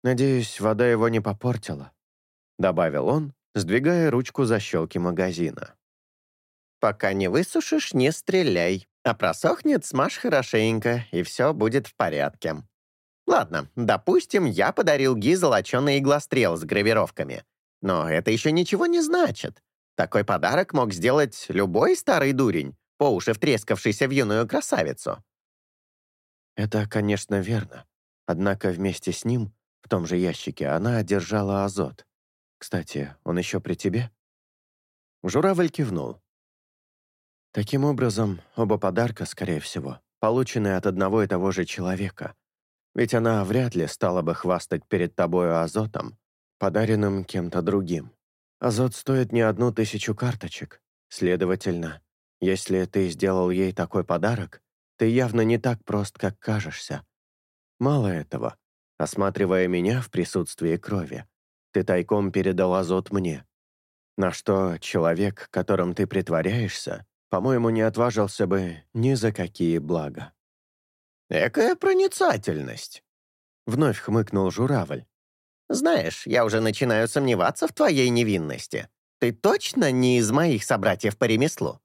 Надеюсь, вода его не попортила», — добавил он, сдвигая ручку защелки магазина. «Пока не высушишь, не стреляй, а просохнет, смажь хорошенько, и все будет в порядке. Ладно, допустим, я подарил Ги золоченый иглострел с гравировками. Но это еще ничего не значит. Такой подарок мог сделать любой старый дурень, по уши втрескавшийся в юную красавицу. Это, конечно, верно. Однако вместе с ним, в том же ящике, она одержала азот. Кстати, он еще при тебе? Журавль кивнул. Таким образом, оба подарка, скорее всего, получены от одного и того же человека. Ведь она вряд ли стала бы хвастать перед тобою азотом, подаренным кем-то другим. Азот стоит не одну тысячу карточек. Следовательно, если ты сделал ей такой подарок, ты явно не так прост, как кажешься. Мало этого, осматривая меня в присутствии крови, ты тайком передал азот мне. На что человек, которым ты притворяешься, по-моему, не отважился бы ни за какие блага. «Экая проницательность!» — вновь хмыкнул журавль. Знаешь, я уже начинаю сомневаться в твоей невинности. Ты точно не из моих собратьев по ремеслу?»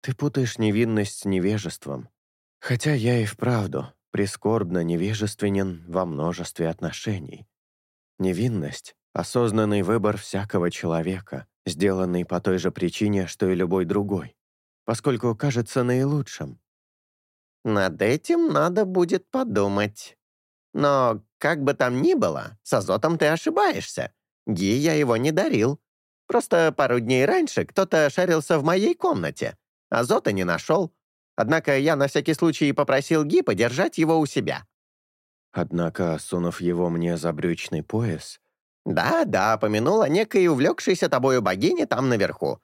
«Ты путаешь невинность с невежеством. Хотя я и вправду прискорбно невежественен во множестве отношений. Невинность — осознанный выбор всякого человека, сделанный по той же причине, что и любой другой, поскольку кажется наилучшим. «Над этим надо будет подумать. Но как бы там ни было, с азотом ты ошибаешься. Ги я его не дарил. Просто пару дней раньше кто-то шарился в моей комнате. Азота не нашел. Однако я на всякий случай попросил Ги подержать его у себя. Однако, сунув его мне за брючный пояс... Да-да, помянула некой увлекшейся тобою богине там наверху,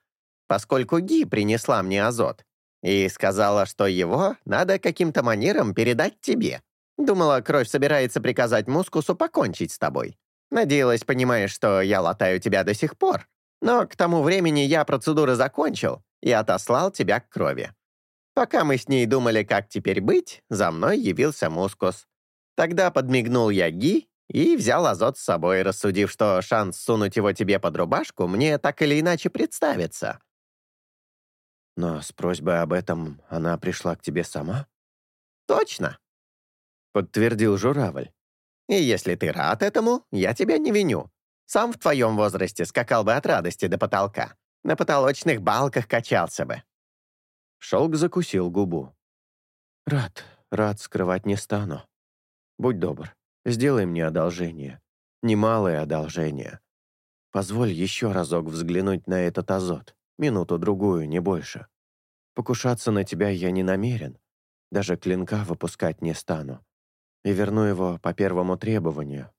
поскольку Ги принесла мне азот и сказала, что его надо каким-то манером передать тебе. Думала, кровь собирается приказать мускусу покончить с тобой. Надеялась, понимаешь, что я латаю тебя до сих пор. Но к тому времени я процедуры закончил и отослал тебя к крови. Пока мы с ней думали, как теперь быть, за мной явился мускус. Тогда подмигнул я Ги и взял азот с собой, рассудив, что шанс сунуть его тебе под рубашку мне так или иначе представится. Но с просьбой об этом она пришла к тебе сама? Точно подтвердил журавль. «И если ты рад этому, я тебя не виню. Сам в твоем возрасте скакал бы от радости до потолка. На потолочных балках качался бы». Шелк закусил губу. «Рад, рад скрывать не стану. Будь добр, сделай мне одолжение. Немалое одолжение. Позволь еще разок взглянуть на этот азот. Минуту-другую, не больше. Покушаться на тебя я не намерен. Даже клинка выпускать не стану и верну его по первому требованию.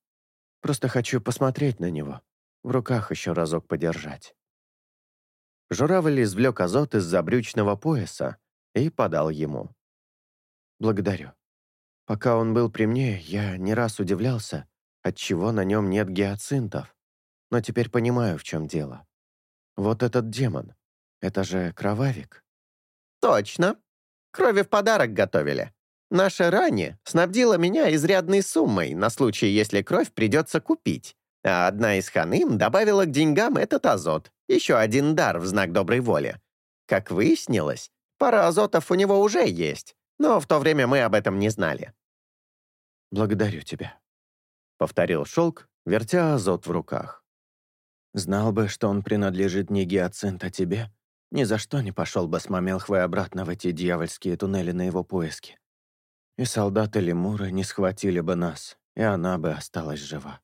Просто хочу посмотреть на него, в руках еще разок подержать». Журавль извлек азот из забрючного пояса и подал ему. «Благодарю. Пока он был при мне, я не раз удивлялся, отчего на нем нет гиацинтов, но теперь понимаю, в чем дело. Вот этот демон, это же кровавик». «Точно. Крови в подарок готовили. Наша Рани снабдила меня изрядной суммой на случай, если кровь придется купить. А одна из ханым добавила к деньгам этот азот, еще один дар в знак доброй воли. Как выяснилось, пара азотов у него уже есть, но в то время мы об этом не знали. «Благодарю тебя», — повторил Шелк, вертя азот в руках. «Знал бы, что он принадлежит не гиацинт, а тебе, ни за что не пошел бы с Мамелхвой обратно в эти дьявольские туннели на его поиски и солдаты Лемура не схватили бы нас, и она бы осталась жива.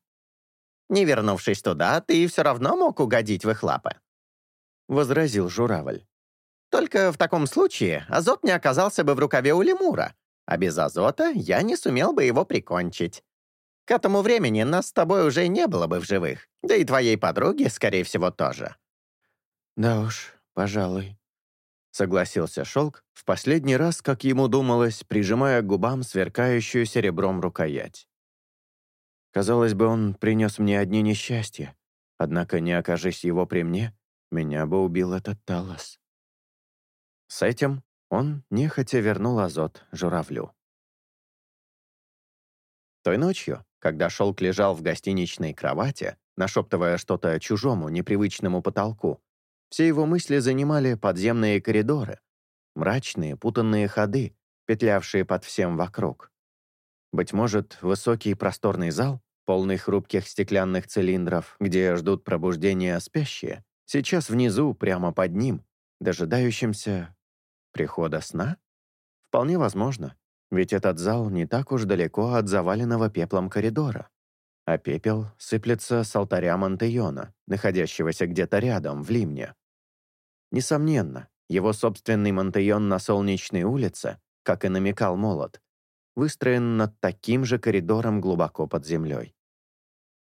«Не вернувшись туда, ты все равно мог угодить в их лапы», — возразил журавль. «Только в таком случае азот не оказался бы в рукаве у лемура, а без азота я не сумел бы его прикончить. К этому времени нас с тобой уже не было бы в живых, да и твоей подруги, скорее всего, тоже». «Да уж, пожалуй», согласился Шелк, в последний раз, как ему думалось, прижимая к губам сверкающую серебром рукоять. Казалось бы, он принес мне одни несчастья, Однако не окажись его при мне, меня бы убил этот Талос. С этим он нехотя вернул азот журавлю. Той ночью, когда Шелк лежал в гостиничной кровати, нашептывая что-то чужому, непривычному потолку, все его мысли занимали подземные коридоры, мрачные, путанные ходы, петлявшие под всем вокруг. Быть может, высокий просторный зал, полный хрупких стеклянных цилиндров, где ждут пробуждения спящие, сейчас внизу, прямо под ним, дожидающимся прихода сна? Вполне возможно, ведь этот зал не так уж далеко от заваленного пеплом коридора. А пепел сыплется с алтаря Монтеона, находящегося где-то рядом, в Лимне. Несомненно, его собственный Монтеон на Солнечной улице, как и намекал Молот, выстроен над таким же коридором глубоко под землей.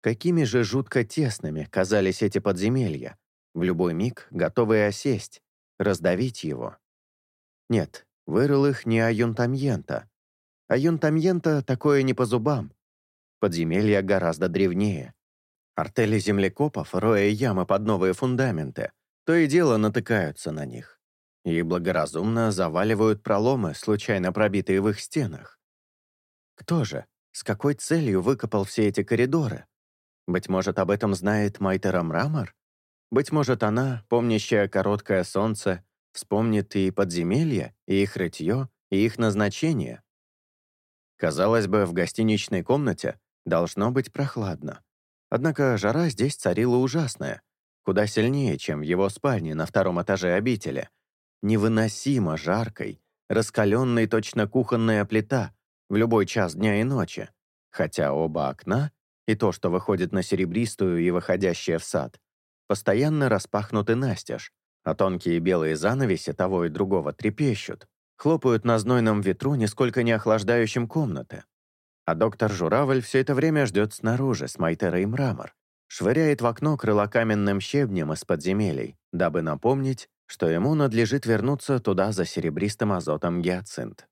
Какими же жутко тесными казались эти подземелья, в любой миг готовые осесть, раздавить его. Нет, вырыл их не Аюнтамьента. Аюнтамьента такое не по зубам. Подземелья гораздо древнее. Артели землекопов, роя ямы под новые фундаменты, то и дело натыкаются на них. И благоразумно заваливают проломы, случайно пробитые в их стенах. Кто же, с какой целью выкопал все эти коридоры? Быть может, об этом знает Майтера Мрамор? Быть может, она, помнящая короткое солнце, вспомнит и подземелья, и их рытье, и их назначение. Казалось бы, в гостиничной комнате должно быть прохладно. Однако жара здесь царила ужасная, куда сильнее, чем в его спальне на втором этаже обители. Невыносимо жаркой, раскаленной точно кухонная плита в любой час дня и ночи, хотя оба окна, и то, что выходит на серебристую и выходящее в сад, постоянно распахнуты настежь, а тонкие белые занавеси того и другого трепещут, хлопают на знойном ветру, нисколько не охлаждающим комнаты. А доктор Журавль все это время ждет снаружи с Майтерой мрамор, швыряет в окно крылокаменным щебнем из подземелий, дабы напомнить, что ему надлежит вернуться туда за серебристым азотом гиацинт.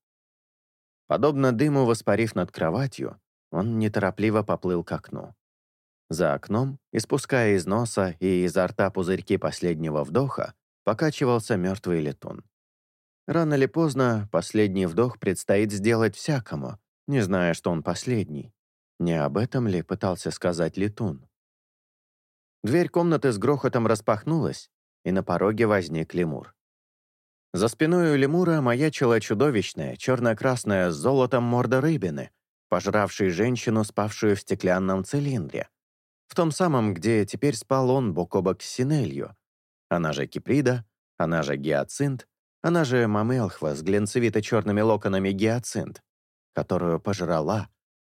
Подобно дыму, воспарив над кроватью, он неторопливо поплыл к окну. За окном, испуская из носа и изо рта пузырьки последнего вдоха, покачивался мертвый летун. Рано или поздно последний вдох предстоит сделать всякому, не зная, что он последний. Не об этом ли пытался сказать летун? Дверь комнаты с грохотом распахнулась, и на пороге возник лемур. За спиной у лемура маячила чудовищная, черно-красная с золотом морда рыбины, пожравшей женщину, спавшую в стеклянном цилиндре. В том самом, где теперь спал он бок о бок с Синелью, она же Киприда, она же Гиацинт, она же Мамелхва с глянцевито-черными локонами Гиацинт, которую пожрала,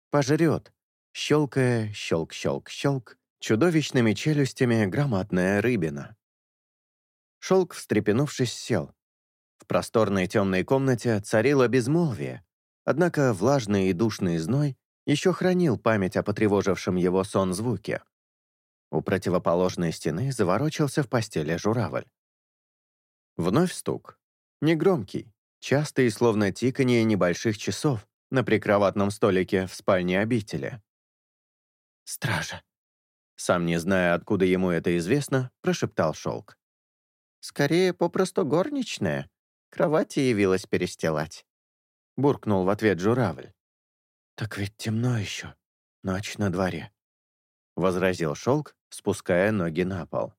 пожрет, щелкая, щелк-щелк-щелк, чудовищными челюстями громадная рыбина. Шелк, встрепенувшись, сел. В просторной темной комнате царило безмолвие, однако влажный и душный зной еще хранил память о потревожившем его сон звуке. У противоположной стены заворочился в постели журавль. Вновь стук. Негромкий, частый, словно тиканье небольших часов на прикроватном столике в спальне обители. «Стража!» Сам не зная, откуда ему это известно, прошептал Шелк. «Скорее, попросту горничная. Кровати явилась перестилать». Буркнул в ответ журавль. «Так ведь темно еще. Ночь на дворе», — возразил Шелк, спуская ноги на пол.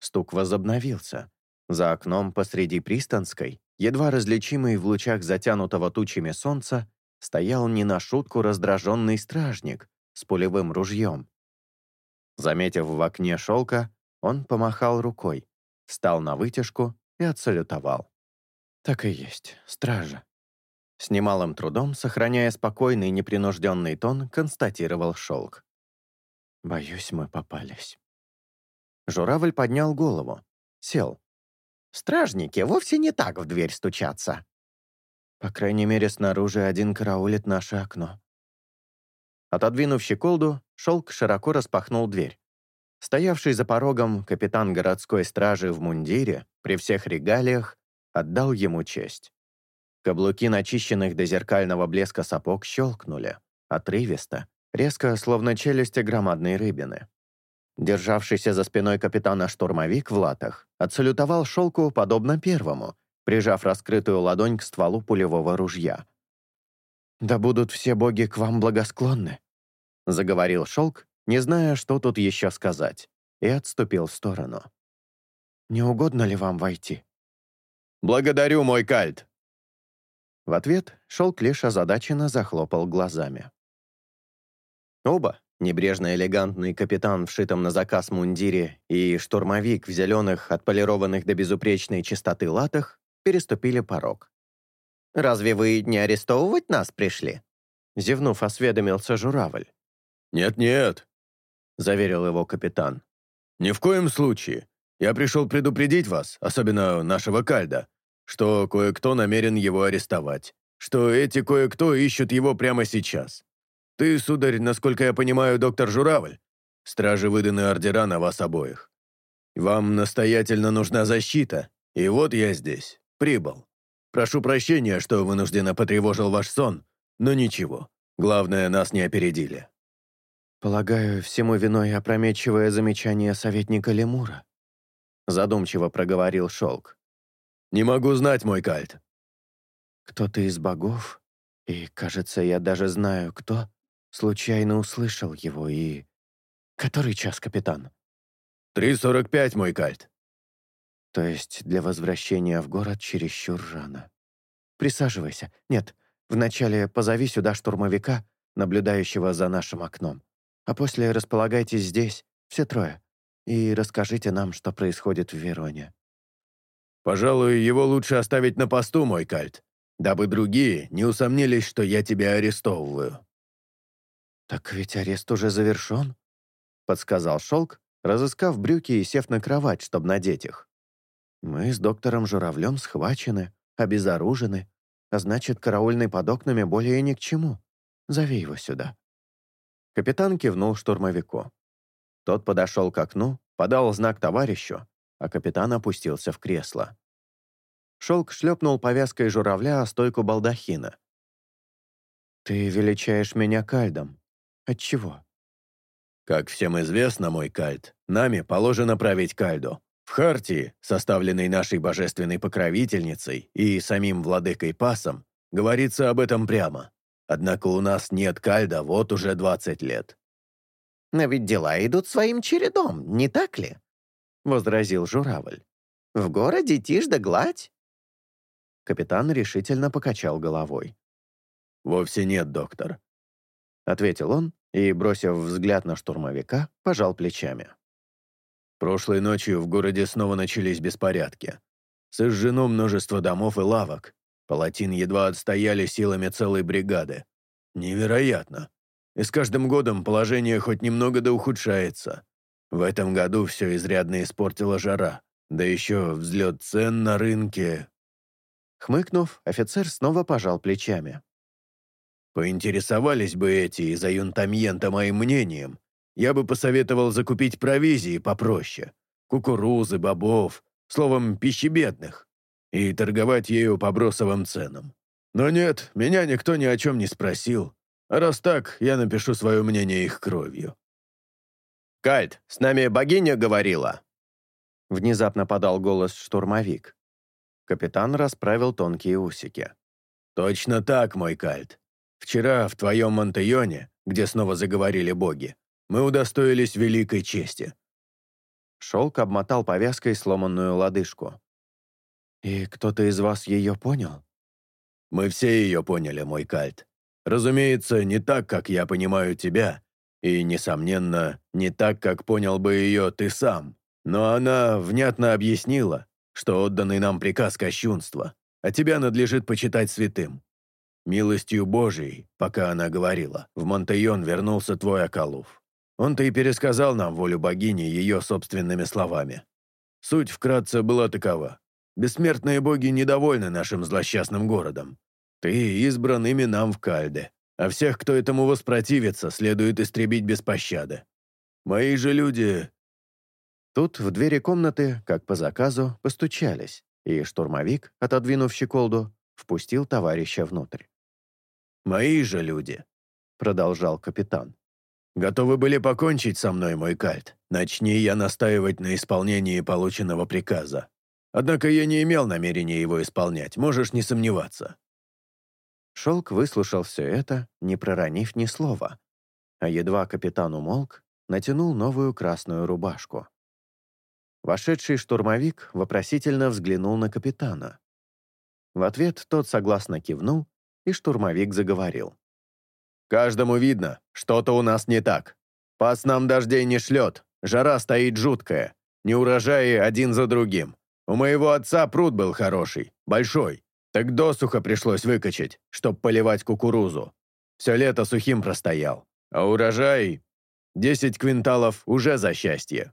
Стук возобновился. За окном посреди Пристанской, едва различимый в лучах затянутого тучами солнца, стоял не на шутку раздраженный стражник с пулевым ружьем. Заметив в окне шелка, он помахал рукой, встал на вытяжку и отсалютовал. «Так и есть, стража». С немалым трудом, сохраняя спокойный непринужденный тон, констатировал шелк. Боюсь, мы попались. Журавль поднял голову, сел. Стражники вовсе не так в дверь стучатся. По крайней мере, снаружи один караулит наше окно. Отодвинув щеколду, шелк широко распахнул дверь. Стоявший за порогом капитан городской стражи в мундире, при всех регалиях, отдал ему честь. Каблуки начищенных до зеркального блеска сапог щелкнули, отрывисто, резко, словно челюсти громадной рыбины. Державшийся за спиной капитана штурмовик в латах отсалютовал шелку подобно первому, прижав раскрытую ладонь к стволу пулевого ружья. «Да будут все боги к вам благосклонны», — заговорил шелк, не зная, что тут еще сказать, и отступил в сторону. «Не угодно ли вам войти?» «Благодарю, мой кальт!» В ответ шелк лишь озадаченно захлопал глазами. Оба, небрежно элегантный капитан в шитом на заказ мундире и штурмовик в зеленых, отполированных до безупречной чистоты латах, переступили порог. «Разве вы не арестовывать нас пришли?» Зевнув, осведомился журавль. «Нет-нет», — заверил его капитан. «Ни в коем случае. Я пришел предупредить вас, особенно нашего Кальда, что кое-кто намерен его арестовать, что эти кое-кто ищут его прямо сейчас. Ты, сударь, насколько я понимаю, доктор Журавль. Стражи выданы ордера на вас обоих. Вам настоятельно нужна защита, и вот я здесь, прибыл. Прошу прощения, что вынужденно потревожил ваш сон, но ничего. Главное, нас не опередили». «Полагаю, всему виной опрометчивое замечание советника Лемура», задумчиво проговорил Шелк. «Не могу знать, мой кальт». «Кто-то из богов, и, кажется, я даже знаю, кто, случайно услышал его и... Который час, капитан?» «Три сорок пять, мой кальт». То есть для возвращения в город чересчур рано. Присаживайся. Нет, вначале позови сюда штурмовика, наблюдающего за нашим окном. А после располагайтесь здесь, все трое, и расскажите нам, что происходит в Вероне». «Пожалуй, его лучше оставить на посту, мой кальт, дабы другие не усомнились, что я тебя арестовываю». «Так ведь арест уже завершен», — подсказал Шелк, разыскав брюки и сев на кровать, чтобы надеть их. «Мы с доктором Журавлем схвачены, обезоружены, а значит, караульный под окнами более ни к чему. Зови его сюда». Капитан кивнул штурмовику. Тот подошел к окну, подал знак товарищу, а капитан опустился в кресло. Шелк шлепнул повязкой журавля о стойку балдахина. «Ты величаешь меня кальдом. Отчего?» «Как всем известно, мой кальд, нами положено править кальду. В Хартии, составленной нашей божественной покровительницей и самим владыкой Пасом, говорится об этом прямо. Однако у нас нет кальда вот уже 20 лет». «Но ведь дела идут своим чередом, не так ли?» — возразил журавль. «В городе тишь да гладь». Капитан решительно покачал головой. «Вовсе нет, доктор», — ответил он и, бросив взгляд на штурмовика, пожал плечами. «Прошлой ночью в городе снова начались беспорядки. Сожжено множество домов и лавок, Палатин едва отстояли силами целой бригады. Невероятно. И с каждым годом положение хоть немного да ухудшается. В этом году все изрядно испортила жара. Да еще взлет цен на рынке. Хмыкнув, офицер снова пожал плечами. Поинтересовались бы эти из аюнтамьента моим мнением. Я бы посоветовал закупить провизии попроще. Кукурузы, бобов, словом, пищи бедных и торговать ею по бросовым ценам. Но нет, меня никто ни о чем не спросил. А раз так, я напишу свое мнение их кровью. «Кальт, с нами богиня говорила!» Внезапно подал голос штурмовик. Капитан расправил тонкие усики. «Точно так, мой Кальт. Вчера в твоем Монтеоне, где снова заговорили боги, мы удостоились великой чести». Шелк обмотал повязкой сломанную лодыжку. «И кто-то из вас ее понял?» «Мы все ее поняли, мой Кальт. Разумеется, не так, как я понимаю тебя, и, несомненно, не так, как понял бы ее ты сам. Но она внятно объяснила, что отданный нам приказ кощунства, а тебя надлежит почитать святым. Милостью Божией, пока она говорила, в Монтейон вернулся твой Акалуф. Он-то и пересказал нам волю богини ее собственными словами. Суть вкратце была такова. Бессмертные боги недовольны нашим злосчастным городом. Ты избран ими нам в Кальде, а всех, кто этому воспротивится, следует истребить без пощады. Мои же люди...» Тут в двери комнаты, как по заказу, постучались, и штурмовик, отодвинув щеколду, впустил товарища внутрь. «Мои же люди», — продолжал капитан, «готовы были покончить со мной, мой кальт, начни я настаивать на исполнении полученного приказа. Однако я не имел намерения его исполнять, можешь не сомневаться». Шелк выслушал все это, не проронив ни слова, а едва капитан умолк, натянул новую красную рубашку. Вошедший штурмовик вопросительно взглянул на капитана. В ответ тот согласно кивнул, и штурмовик заговорил. «Каждому видно, что-то у нас не так. Пас нам дождей не шлет, жара стоит жуткая, неурожаи один за другим. У моего отца пруд был хороший, большой, так досуха пришлось выкачать, чтоб поливать кукурузу. Все лето сухим простоял, а урожай — десять квинталов уже за счастье.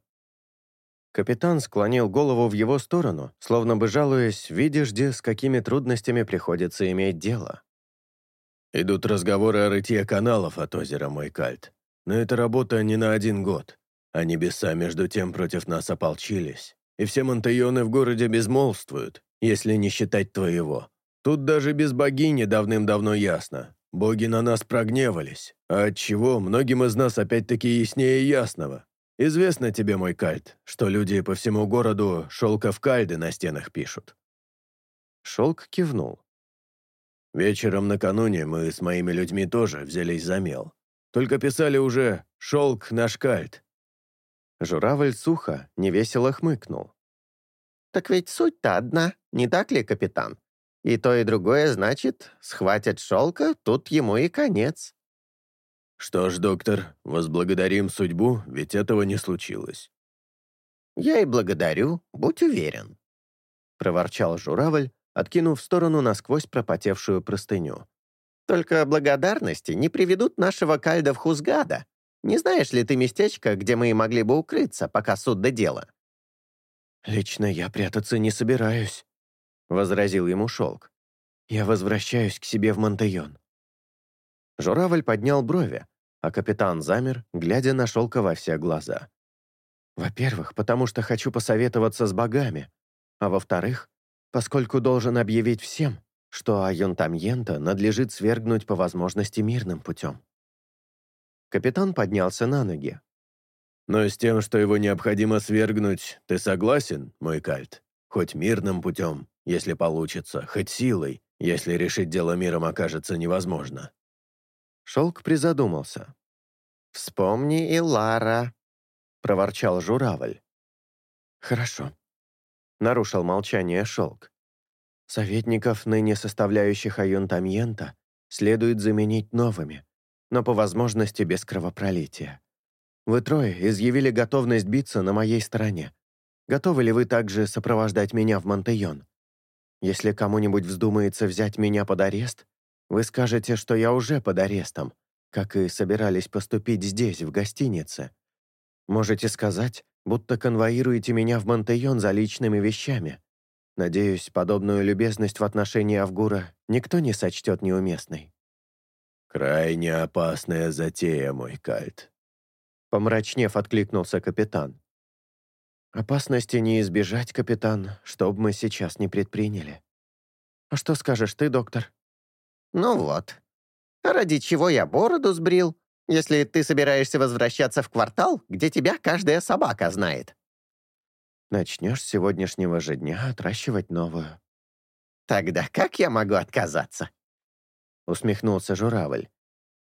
Капитан склонил голову в его сторону, словно бы жалуясь, видишь, где с какими трудностями приходится иметь дело. «Идут разговоры о рытье каналов от озера Мойкальт. Но эта работа не на один год. А небеса между тем против нас ополчились. И все монтайоны в городе безмолвствуют, если не считать твоего. Тут даже без богини давным-давно ясно. Боги на нас прогневались. А отчего многим из нас опять-таки яснее ясного. Известно тебе, мой кальт, что люди по всему городу шелков кальды на стенах пишут». Шелк кивнул. «Вечером накануне мы с моими людьми тоже взялись за мел. Только писали уже «шелк наш кальт». Журавль сухо, невесело хмыкнул. «Так ведь суть-то одна, не так ли, капитан? И то, и другое значит, схватят шелка, тут ему и конец». «Что ж, доктор, возблагодарим судьбу, ведь этого не случилось». «Я и благодарю, будь уверен», — проворчал журавль, откинув в сторону насквозь пропотевшую простыню. «Только благодарности не приведут нашего кальда в Хузгада. Не знаешь ли ты местечко, где мы могли бы укрыться, пока суд до дела?» «Лично я прятаться не собираюсь», — возразил ему Шелк. «Я возвращаюсь к себе в Монтайон. Журавль поднял брови, а капитан замер, глядя на шелка во все глаза. «Во-первых, потому что хочу посоветоваться с богами, а во-вторых, поскольку должен объявить всем, что Аюнтамьента надлежит свергнуть по возможности мирным путем». Капитан поднялся на ноги. «Но с тем, что его необходимо свергнуть, ты согласен, мой кальт? Хоть мирным путем, если получится, хоть силой, если решить дело миром окажется невозможно». Шелк призадумался. «Вспомни и Лара», — проворчал журавль. «Хорошо», — нарушил молчание Шелк. «Советников, ныне составляющих Аюнтамьента, следует заменить новыми, но по возможности без кровопролития. Вы трое изъявили готовность биться на моей стороне. Готовы ли вы также сопровождать меня в Монтейон? Если кому-нибудь вздумается взять меня под арест, вы скажете, что я уже под арестом, как и собирались поступить здесь, в гостинице. Можете сказать, будто конвоируете меня в Монтейон за личными вещами. Надеюсь, подобную любезность в отношении Авгура никто не сочтет неуместной». «Крайне опасная затея, мой кальт», — помрачнев откликнулся капитан. «Опасности не избежать, капитан, что бы мы сейчас не предприняли. А что скажешь ты, доктор?» «Ну вот. Ради чего я бороду сбрил, если ты собираешься возвращаться в квартал, где тебя каждая собака знает?» «Начнешь с сегодняшнего же дня отращивать новую». «Тогда как я могу отказаться?» Усмехнулся журавль.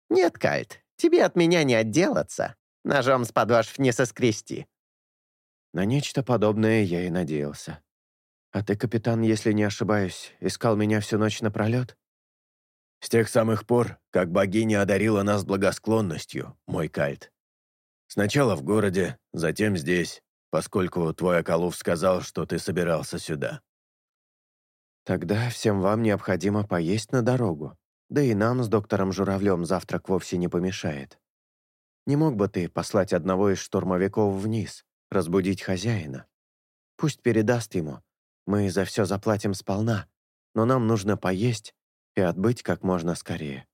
«Нет, Кальт, тебе от меня не отделаться. Ножом с подошв не соскрести». На нечто подобное я и надеялся. А ты, капитан, если не ошибаюсь, искал меня всю ночь напролет? С тех самых пор, как богиня одарила нас благосклонностью, мой кальт. Сначала в городе, затем здесь, поскольку твой Акалув сказал, что ты собирался сюда. Тогда всем вам необходимо поесть на дорогу, да и нам с доктором Журавлем завтрак вовсе не помешает. Не мог бы ты послать одного из штурмовиков вниз, разбудить хозяина? Пусть передаст ему. Мы за все заплатим сполна, но нам нужно поесть и отбыть как можно скорее.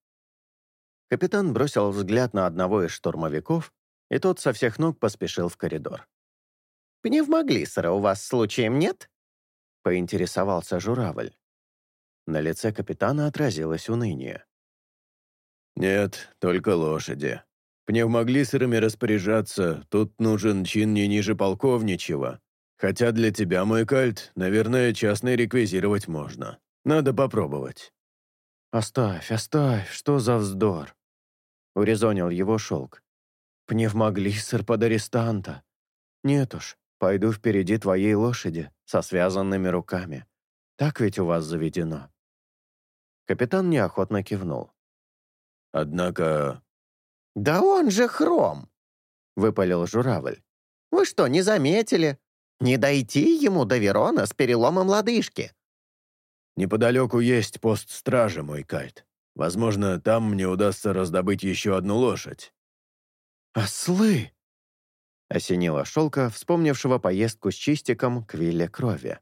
Капитан бросил взгляд на одного из штурмовиков, и тот со всех ног поспешил в коридор. «Пневмоглиссера у вас случаем нет?» — поинтересовался журавль. На лице капитана отразилось уныние. «Нет, только лошади. Пневмоглиссерами распоряжаться тут нужен чин не ниже полковничего. Хотя для тебя, мой кальт, наверное, частный реквизировать можно. Надо попробовать». «Оставь, оставь, что за вздор?» — урезонил его шелк. «Пневмоглиссер под арестанта. Нет уж, пойду впереди твоей лошади со связанными руками. Так ведь у вас заведено». Капитан неохотно кивнул. «Однако...» «Да он же хром!» — выпалил журавль. «Вы что, не заметили? Не дойти ему до Верона с переломом лодыжки!» «Неподалеку есть пост стражи, мой кайт. Возможно, там мне удастся раздобыть еще одну лошадь». «Ослы!» — осенила шелка, вспомнившего поездку с чистиком к вилле крови.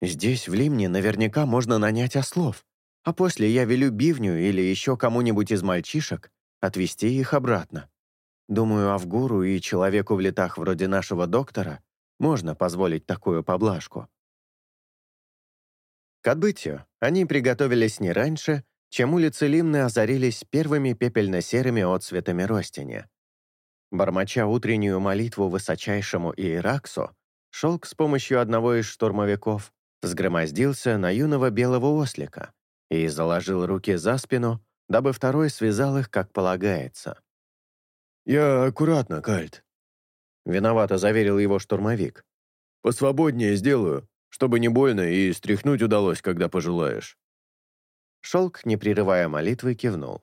«Здесь, в Лимне, наверняка можно нанять ослов, а после я велю бивню или еще кому-нибудь из мальчишек отвезти их обратно. Думаю, Авгуру и человеку в летах вроде нашего доктора можно позволить такую поблажку». К отбытию они приготовились не раньше, чем улицы Лимны озарились первыми пепельно-серыми отцветами ростения. Бормоча утреннюю молитву высочайшему Иераксу, шелк с помощью одного из штурмовиков сгромоздился на юного белого ослика и заложил руки за спину, дабы второй связал их, как полагается. «Я аккуратно, Кальт», — виновато заверил его штурмовик. «Посвободнее сделаю, чтобы не больно и стряхнуть удалось, когда пожелаешь». Шелк, не прерывая молитвы, кивнул.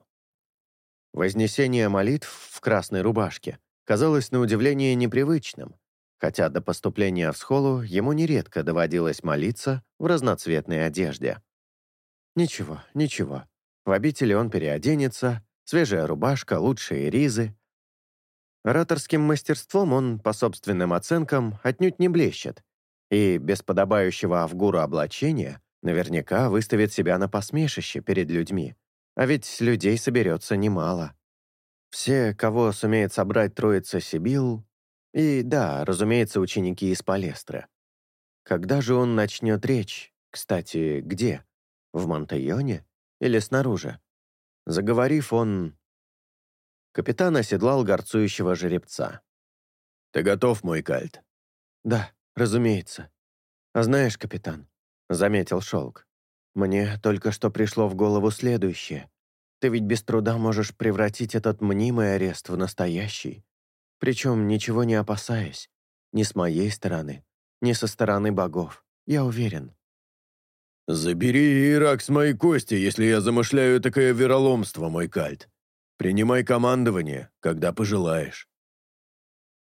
Вознесение молитв в красной рубашке казалось на удивление непривычным, хотя до поступления в схолу ему нередко доводилось молиться в разноцветной одежде. Ничего, ничего. В обители он переоденется, свежая рубашка, лучшие ризы. Ораторским мастерством он, по собственным оценкам, отнюдь не блещет, и без подобающего Авгуру облачения наверняка выставит себя на посмешище перед людьми. А ведь людей соберется немало. Все, кого сумеет собрать троица Сибил, и, да, разумеется, ученики из Палестры. Когда же он начнет речь? Кстати, где? В Монтайоне? Или снаружи? Заговорив, он... Капитан оседлал горцующего жеребца. «Ты готов, мой кальт?» «Да, разумеется. А знаешь, капитан, — заметил Шелк. «Мне только что пришло в голову следующее. Ты ведь без труда можешь превратить этот мнимый арест в настоящий. Причем ничего не опасаясь. Ни с моей стороны, ни со стороны богов. Я уверен». «Забери Ирак с моей кости, если я замышляю такое вероломство, мой кальт. Принимай командование, когда пожелаешь».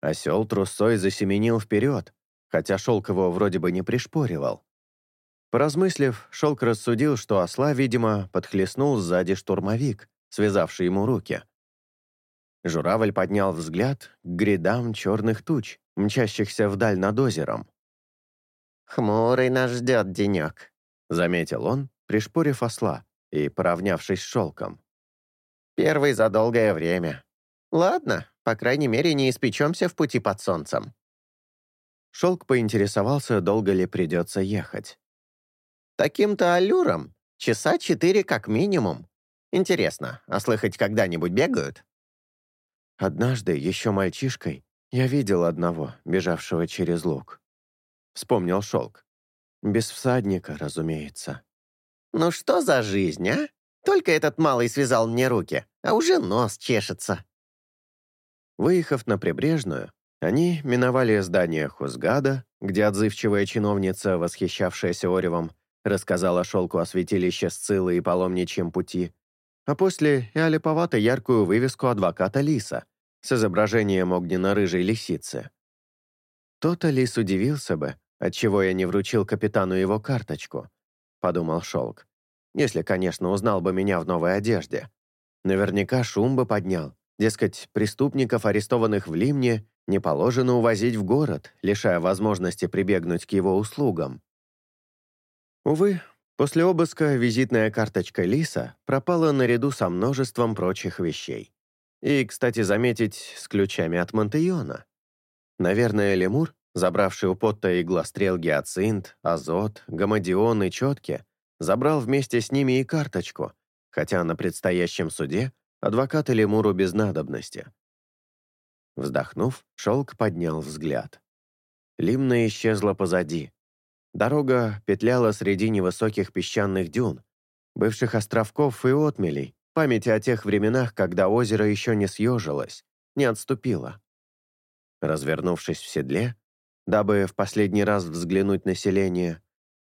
Осел трусой засеменил вперед, хотя шелк его вроде бы не пришпоривал. Поразмыслив, Шелк рассудил, что осла, видимо, подхлестнул сзади штурмовик, связавший ему руки. Журавль поднял взгляд к грядам черных туч, мчащихся вдаль над озером. «Хмурый нас ждет денек», — заметил он, пришпорив осла и поравнявшись с шелком. «Первый за долгое время. Ладно, по крайней мере, не испечемся в пути под солнцем». Шелк поинтересовался, долго ли придется ехать. Таким-то аллюром часа четыре как минимум. Интересно, а слыхать когда-нибудь бегают? Однажды, еще мальчишкой, я видел одного, бежавшего через луг. Вспомнил шелк. Без всадника, разумеется. Ну что за жизнь, а? Только этот малый связал мне руки, а уже нос чешется. Выехав на прибрежную, они миновали здание Хузгада, где отзывчивая чиновница, восхищавшаяся Оревом, рассказала шелку о святилище Сциллы и паломничьем пути, а после и о липовато яркую вывеску адвоката Лиса с изображением огненно-рыжей лисицы. То-то Лис удивился бы, отчего я не вручил капитану его карточку, подумал Шелк, если, конечно, узнал бы меня в новой одежде. Наверняка шум бы поднял, дескать, преступников, арестованных в Лимне, не положено увозить в город, лишая возможности прибегнуть к его услугам. Увы, после обыска визитная карточка Лиса пропала наряду со множеством прочих вещей. И, кстати, заметить, с ключами от Монтеона. Наверное, лемур, забравший у Потта иглострел гиацинт, азот, гамадион и четки, забрал вместе с ними и карточку, хотя на предстоящем суде адвоката Лемуру без надобности. Вздохнув, шелк поднял взгляд. Лимна исчезла позади. Дорога петляла среди невысоких песчаных дюн, бывших островков и отмелей, памяти о тех временах, когда озеро еще не съежилось, не отступило. Развернувшись в седле, дабы в последний раз взглянуть на селение,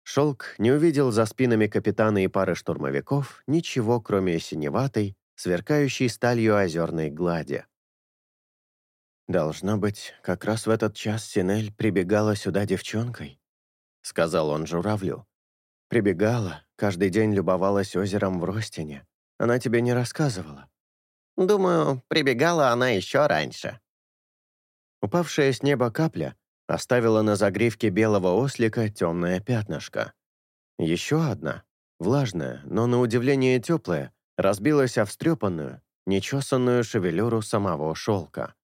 Шелк не увидел за спинами капитана и пары штурмовиков ничего, кроме синеватой, сверкающей сталью озерной глади. «Должно быть, как раз в этот час Синель прибегала сюда девчонкой», — сказал он журавлю. «Прибегала, каждый день любовалась озером в Ростине. Она тебе не рассказывала?» «Думаю, прибегала она еще раньше». Упавшая с неба капля оставила на загривке белого ослика темное пятнышко. Еще одна, влажная, но на удивление теплая, разбилась о встрепанную, нечесанную шевелюру самого шелка.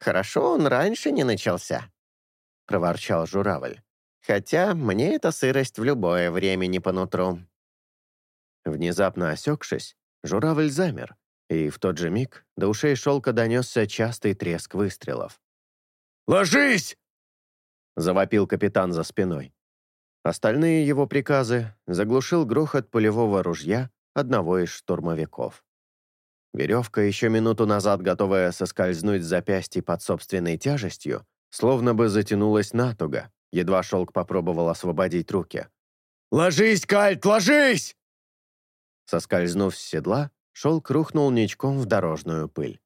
«Хорошо он раньше не начался», — проворчал журавль. «Хотя мне эта сырость в любое время не по нутру». Внезапно осекшись, журавль замер, и в тот же миг до ушей шелка донесся частый треск выстрелов. «Ложись!» — завопил капитан за спиной. Остальные его приказы заглушил грохот пулевого ружья одного из штурмовиков. Веревка, еще минуту назад готовая соскользнуть с запястья под собственной тяжестью, словно бы затянулась натуго, едва шелк попробовал освободить руки. «Ложись, Кальт, ложись!» Соскользнув с седла, шелк рухнул ничком в дорожную пыль.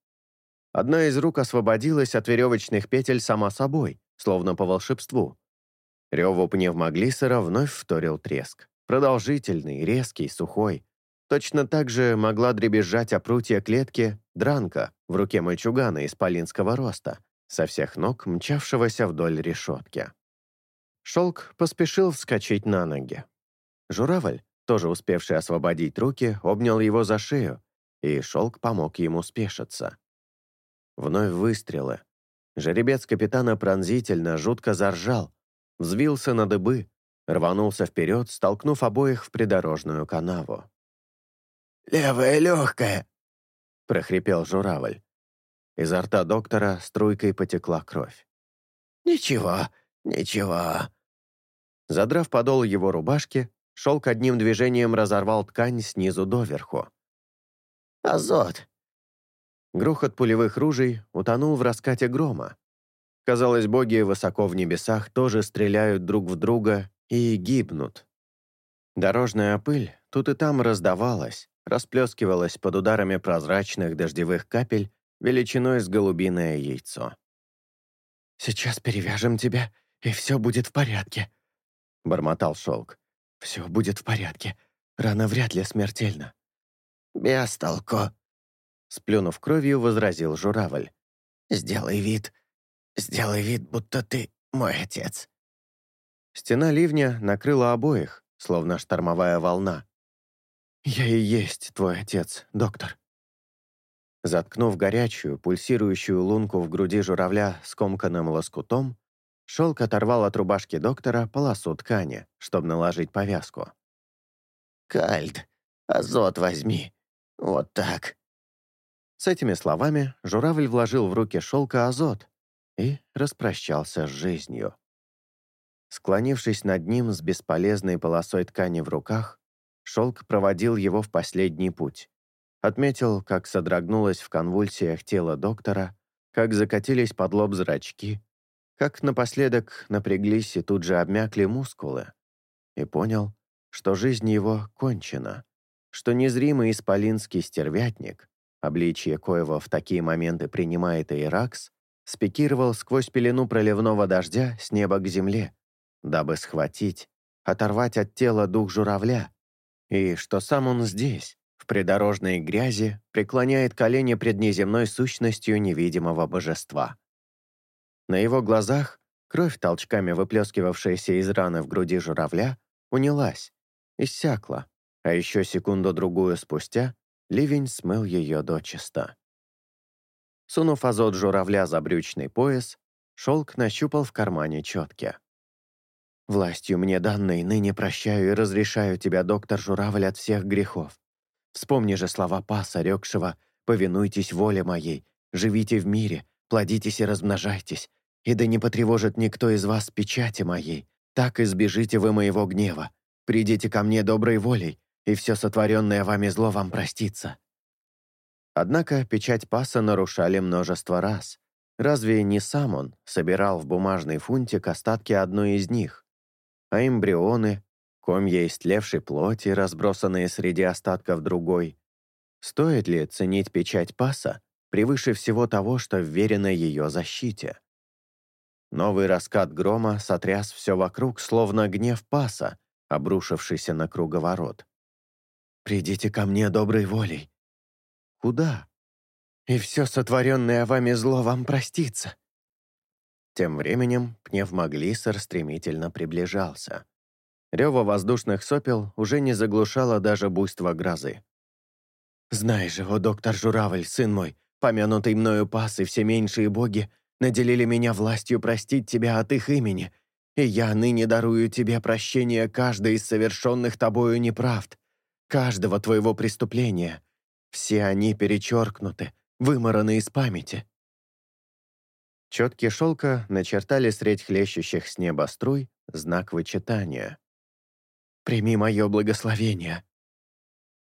Одна из рук освободилась от веревочных петель сама собой, словно по волшебству. Реву пневмоглиссера вновь вторил треск. Продолжительный, резкий, сухой. Точно так же могла дребезжать о прутья клетки дранка в руке мальчугана исполинского роста, со всех ног мчавшегося вдоль решетки. Шелк поспешил вскочить на ноги. Журавль, тоже успевший освободить руки, обнял его за шею, и шелк помог ему спешиться. Вновь выстрелы. Жеребец капитана пронзительно, жутко заржал, взвился на дыбы, рванулся вперед, столкнув обоих в придорожную канаву. «Левая легкая!» — прохрипел журавль. Изо рта доктора струйкой потекла кровь. «Ничего, ничего». Задрав подол его рубашки, шелк одним движением разорвал ткань снизу доверху. «Азот! Грохот пулевых ружей утонул в раскате грома. Казалось, боги высоко в небесах тоже стреляют друг в друга и гибнут. Дорожная пыль тут и там раздавалась, расплескивалась под ударами прозрачных дождевых капель величиной с голубиное яйцо. «Сейчас перевяжем тебя, и все будет в порядке», — бормотал шелк. «Все будет в порядке. Рана вряд ли смертельна». «Без толку», Сплюнув кровью, возразил журавль. «Сделай вид, сделай вид, будто ты мой отец». Стена ливня накрыла обоих, словно штормовая волна. «Я и есть твой отец, доктор». Заткнув горячую, пульсирующую лунку в груди журавля скомканным лоскутом, шелк оторвал от рубашки доктора полосу ткани, чтобы наложить повязку. «Кальт, азот возьми. Вот так. С этими словами журавль вложил в руки шелка азот и распрощался с жизнью. Склонившись над ним с бесполезной полосой ткани в руках, шелк проводил его в последний путь. Отметил, как содрогнулось в конвульсиях тело доктора, как закатились под лоб зрачки, как напоследок напряглись и тут же обмякли мускулы, и понял, что жизнь его кончена, что незримый исполинский стервятник обличье коего в такие моменты принимает Иракс, спикировал сквозь пелену проливного дождя с неба к земле, дабы схватить, оторвать от тела дух журавля, и что сам он здесь, в придорожной грязи, преклоняет колени пред неземной сущностью невидимого божества. На его глазах кровь, толчками выплескивавшаяся из раны в груди журавля, унялась, иссякла, а еще секунду-другую спустя Ливень смыл ее дочисто. Сунув азот журавля за брючный пояс, шелк нащупал в кармане четки. «Властью мне данной ныне прощаю и разрешаю тебя, доктор Журавль, от всех грехов. Вспомни же слова паса, рекшего «Повинуйтесь воле моей, живите в мире, плодитесь и размножайтесь, и да не потревожит никто из вас печати моей, так избежите вы моего гнева. Придите ко мне доброй волей, и все сотворенное вами зло вам простится». Однако печать паса нарушали множество раз. Разве не сам он собирал в бумажный фунтик остатки одной из них? А эмбрионы, комья истлевшей плоти, разбросанные среди остатков другой. Стоит ли ценить печать паса превыше всего того, что вверено ее защите? Новый раскат грома сотряс все вокруг, словно гнев паса, обрушившийся на круговорот. «Придите ко мне доброй волей». «Куда?» «И все сотворенное вами зло вам простится». Тем временем пневмоглиссер стремительно приближался. Рева воздушных сопел уже не заглушало даже буйство грозы. «Знаешь же, о доктор Журавль, сын мой, помянутый мною пас и все меньшие боги наделили меня властью простить тебя от их имени, и я ныне дарую тебе прощение каждой из совершенных тобою неправд, каждого твоего преступления. Все они перечеркнуты, вымораны из памяти». Четки шелка начертали средь хлещущих с неба струй знак вычитания. «Прими мое благословение».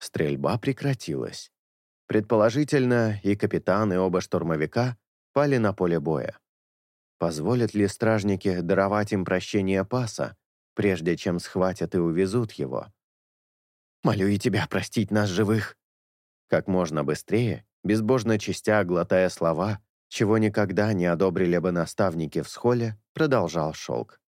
Стрельба прекратилась. Предположительно, и капитан, и оба штурмовика пали на поле боя. Позволят ли стражники даровать им прощение паса, прежде чем схватят и увезут его? «Молю и тебя простить нас живых!» Как можно быстрее, безбожно чистя, глотая слова, чего никогда не одобрили бы наставники в схоле, продолжал Шелк.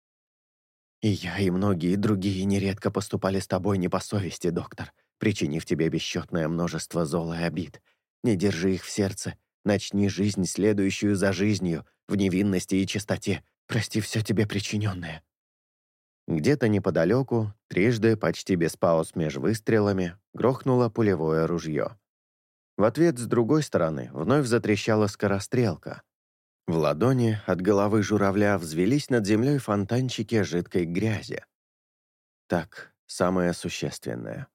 «И я, и многие другие нередко поступали с тобой не по совести, доктор, причинив тебе бесчетное множество зол и обид. Не держи их в сердце, начни жизнь, следующую за жизнью, в невинности и чистоте. Прости все тебе причиненное». Где-то неподалеку, трижды, почти без пауз меж выстрелами, грохнуло пулевое ружье. В ответ с другой стороны вновь затрещала скорострелка. В ладони от головы журавля взвелись над землей фонтанчики жидкой грязи. Так, самое существенное.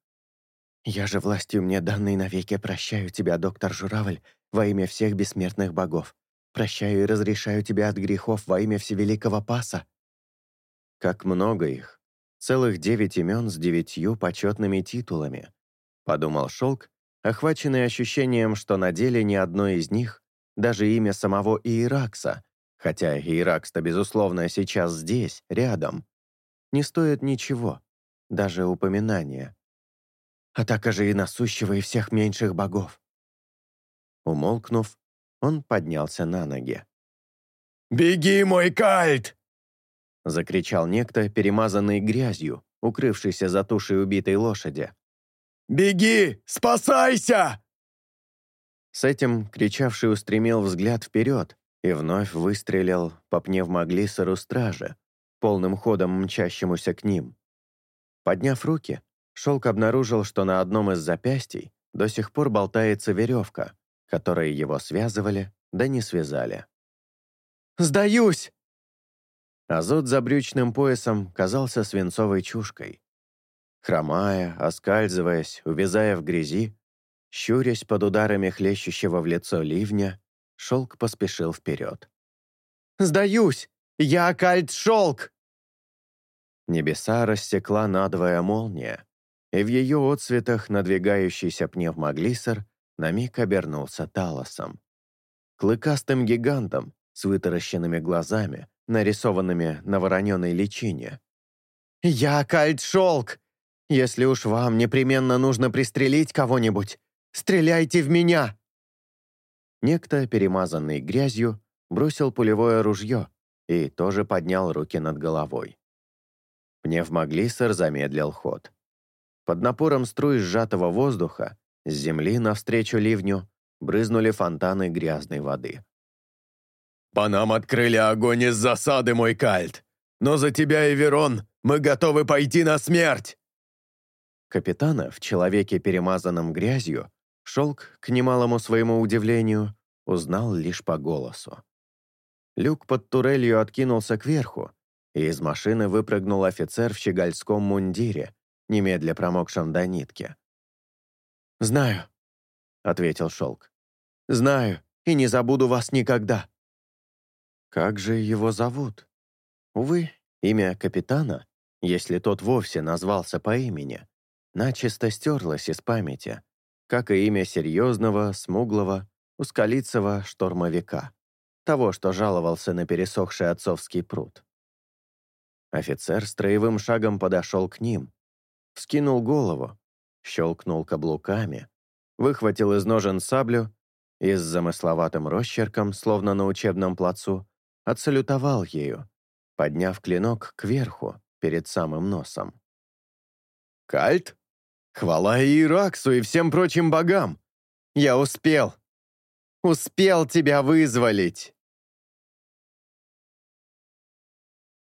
«Я же властью мне данной навеки прощаю тебя, доктор Журавль, во имя всех бессмертных богов. Прощаю и разрешаю тебя от грехов во имя Всевеликого Паса». Как много их. Целых девять имен с девятью почетными титулами. Подумал Шелк, охваченный ощущением, что на деле ни одно из них, даже имя самого Иеракса, хотя Иеракс-то, безусловно, сейчас здесь, рядом, не стоит ничего, даже упоминания. А так же и насущего и всех меньших богов. Умолкнув, он поднялся на ноги. «Беги, мой кальт!» Закричал некто, перемазанный грязью, укрывшийся за тушей убитой лошади. «Беги! Спасайся!» С этим кричавший устремил взгляд вперед и вновь выстрелил по пневмоглиссеру стражи, полным ходом мчащемуся к ним. Подняв руки, Шелк обнаружил, что на одном из запястий до сих пор болтается веревка, которые его связывали, да не связали. «Сдаюсь!» Азот за брючным поясом казался свинцовой чушкой. Хромая, оскальзываясь, увязая в грязи, щурясь под ударами хлещущего в лицо ливня, шелк поспешил вперед. «Сдаюсь! Я Кальт Шелк!» Небеса рассекла надвое молния, и в ее отцветах надвигающийся пневмоглиссер на миг обернулся Талосом. Клыкастым гигантом с вытаращенными глазами, нарисованными на вороненой личине. «Я Кальт Шелк! Если уж вам непременно нужно пристрелить кого-нибудь, стреляйте в меня!» Некто, перемазанный грязью, бросил пулевое ружье и тоже поднял руки над головой. Пневмоглиссер замедлил ход. Под напором струй сжатого воздуха с земли навстречу ливню брызнули фонтаны грязной воды. «По нам открыли огонь из засады, мой кальт! Но за тебя и Верон мы готовы пойти на смерть!» Капитана в человеке, перемазанном грязью, шелк, к немалому своему удивлению, узнал лишь по голосу. Люк под турелью откинулся кверху, и из машины выпрыгнул офицер в щегольском мундире, немедля промокшем до нитки. «Знаю», — ответил Шелк. «Знаю, и не забуду вас никогда». Как же его зовут? Увы, имя капитана, если тот вовсе назвался по имени, начисто стерлось из памяти, как и имя серьезного, смуглого, ускалицего штормовика, того, что жаловался на пересохший отцовский пруд. Офицер строевым шагом подошел к ним, вскинул голову, щелкнул каблуками, выхватил из ножен саблю и с замысловатым росчерком, словно на учебном плацу, отсалютовал ею, подняв клинок кверху, перед самым носом. «Кальт? Хвала Ираксу и всем прочим богам! Я успел! Успел тебя вызволить!»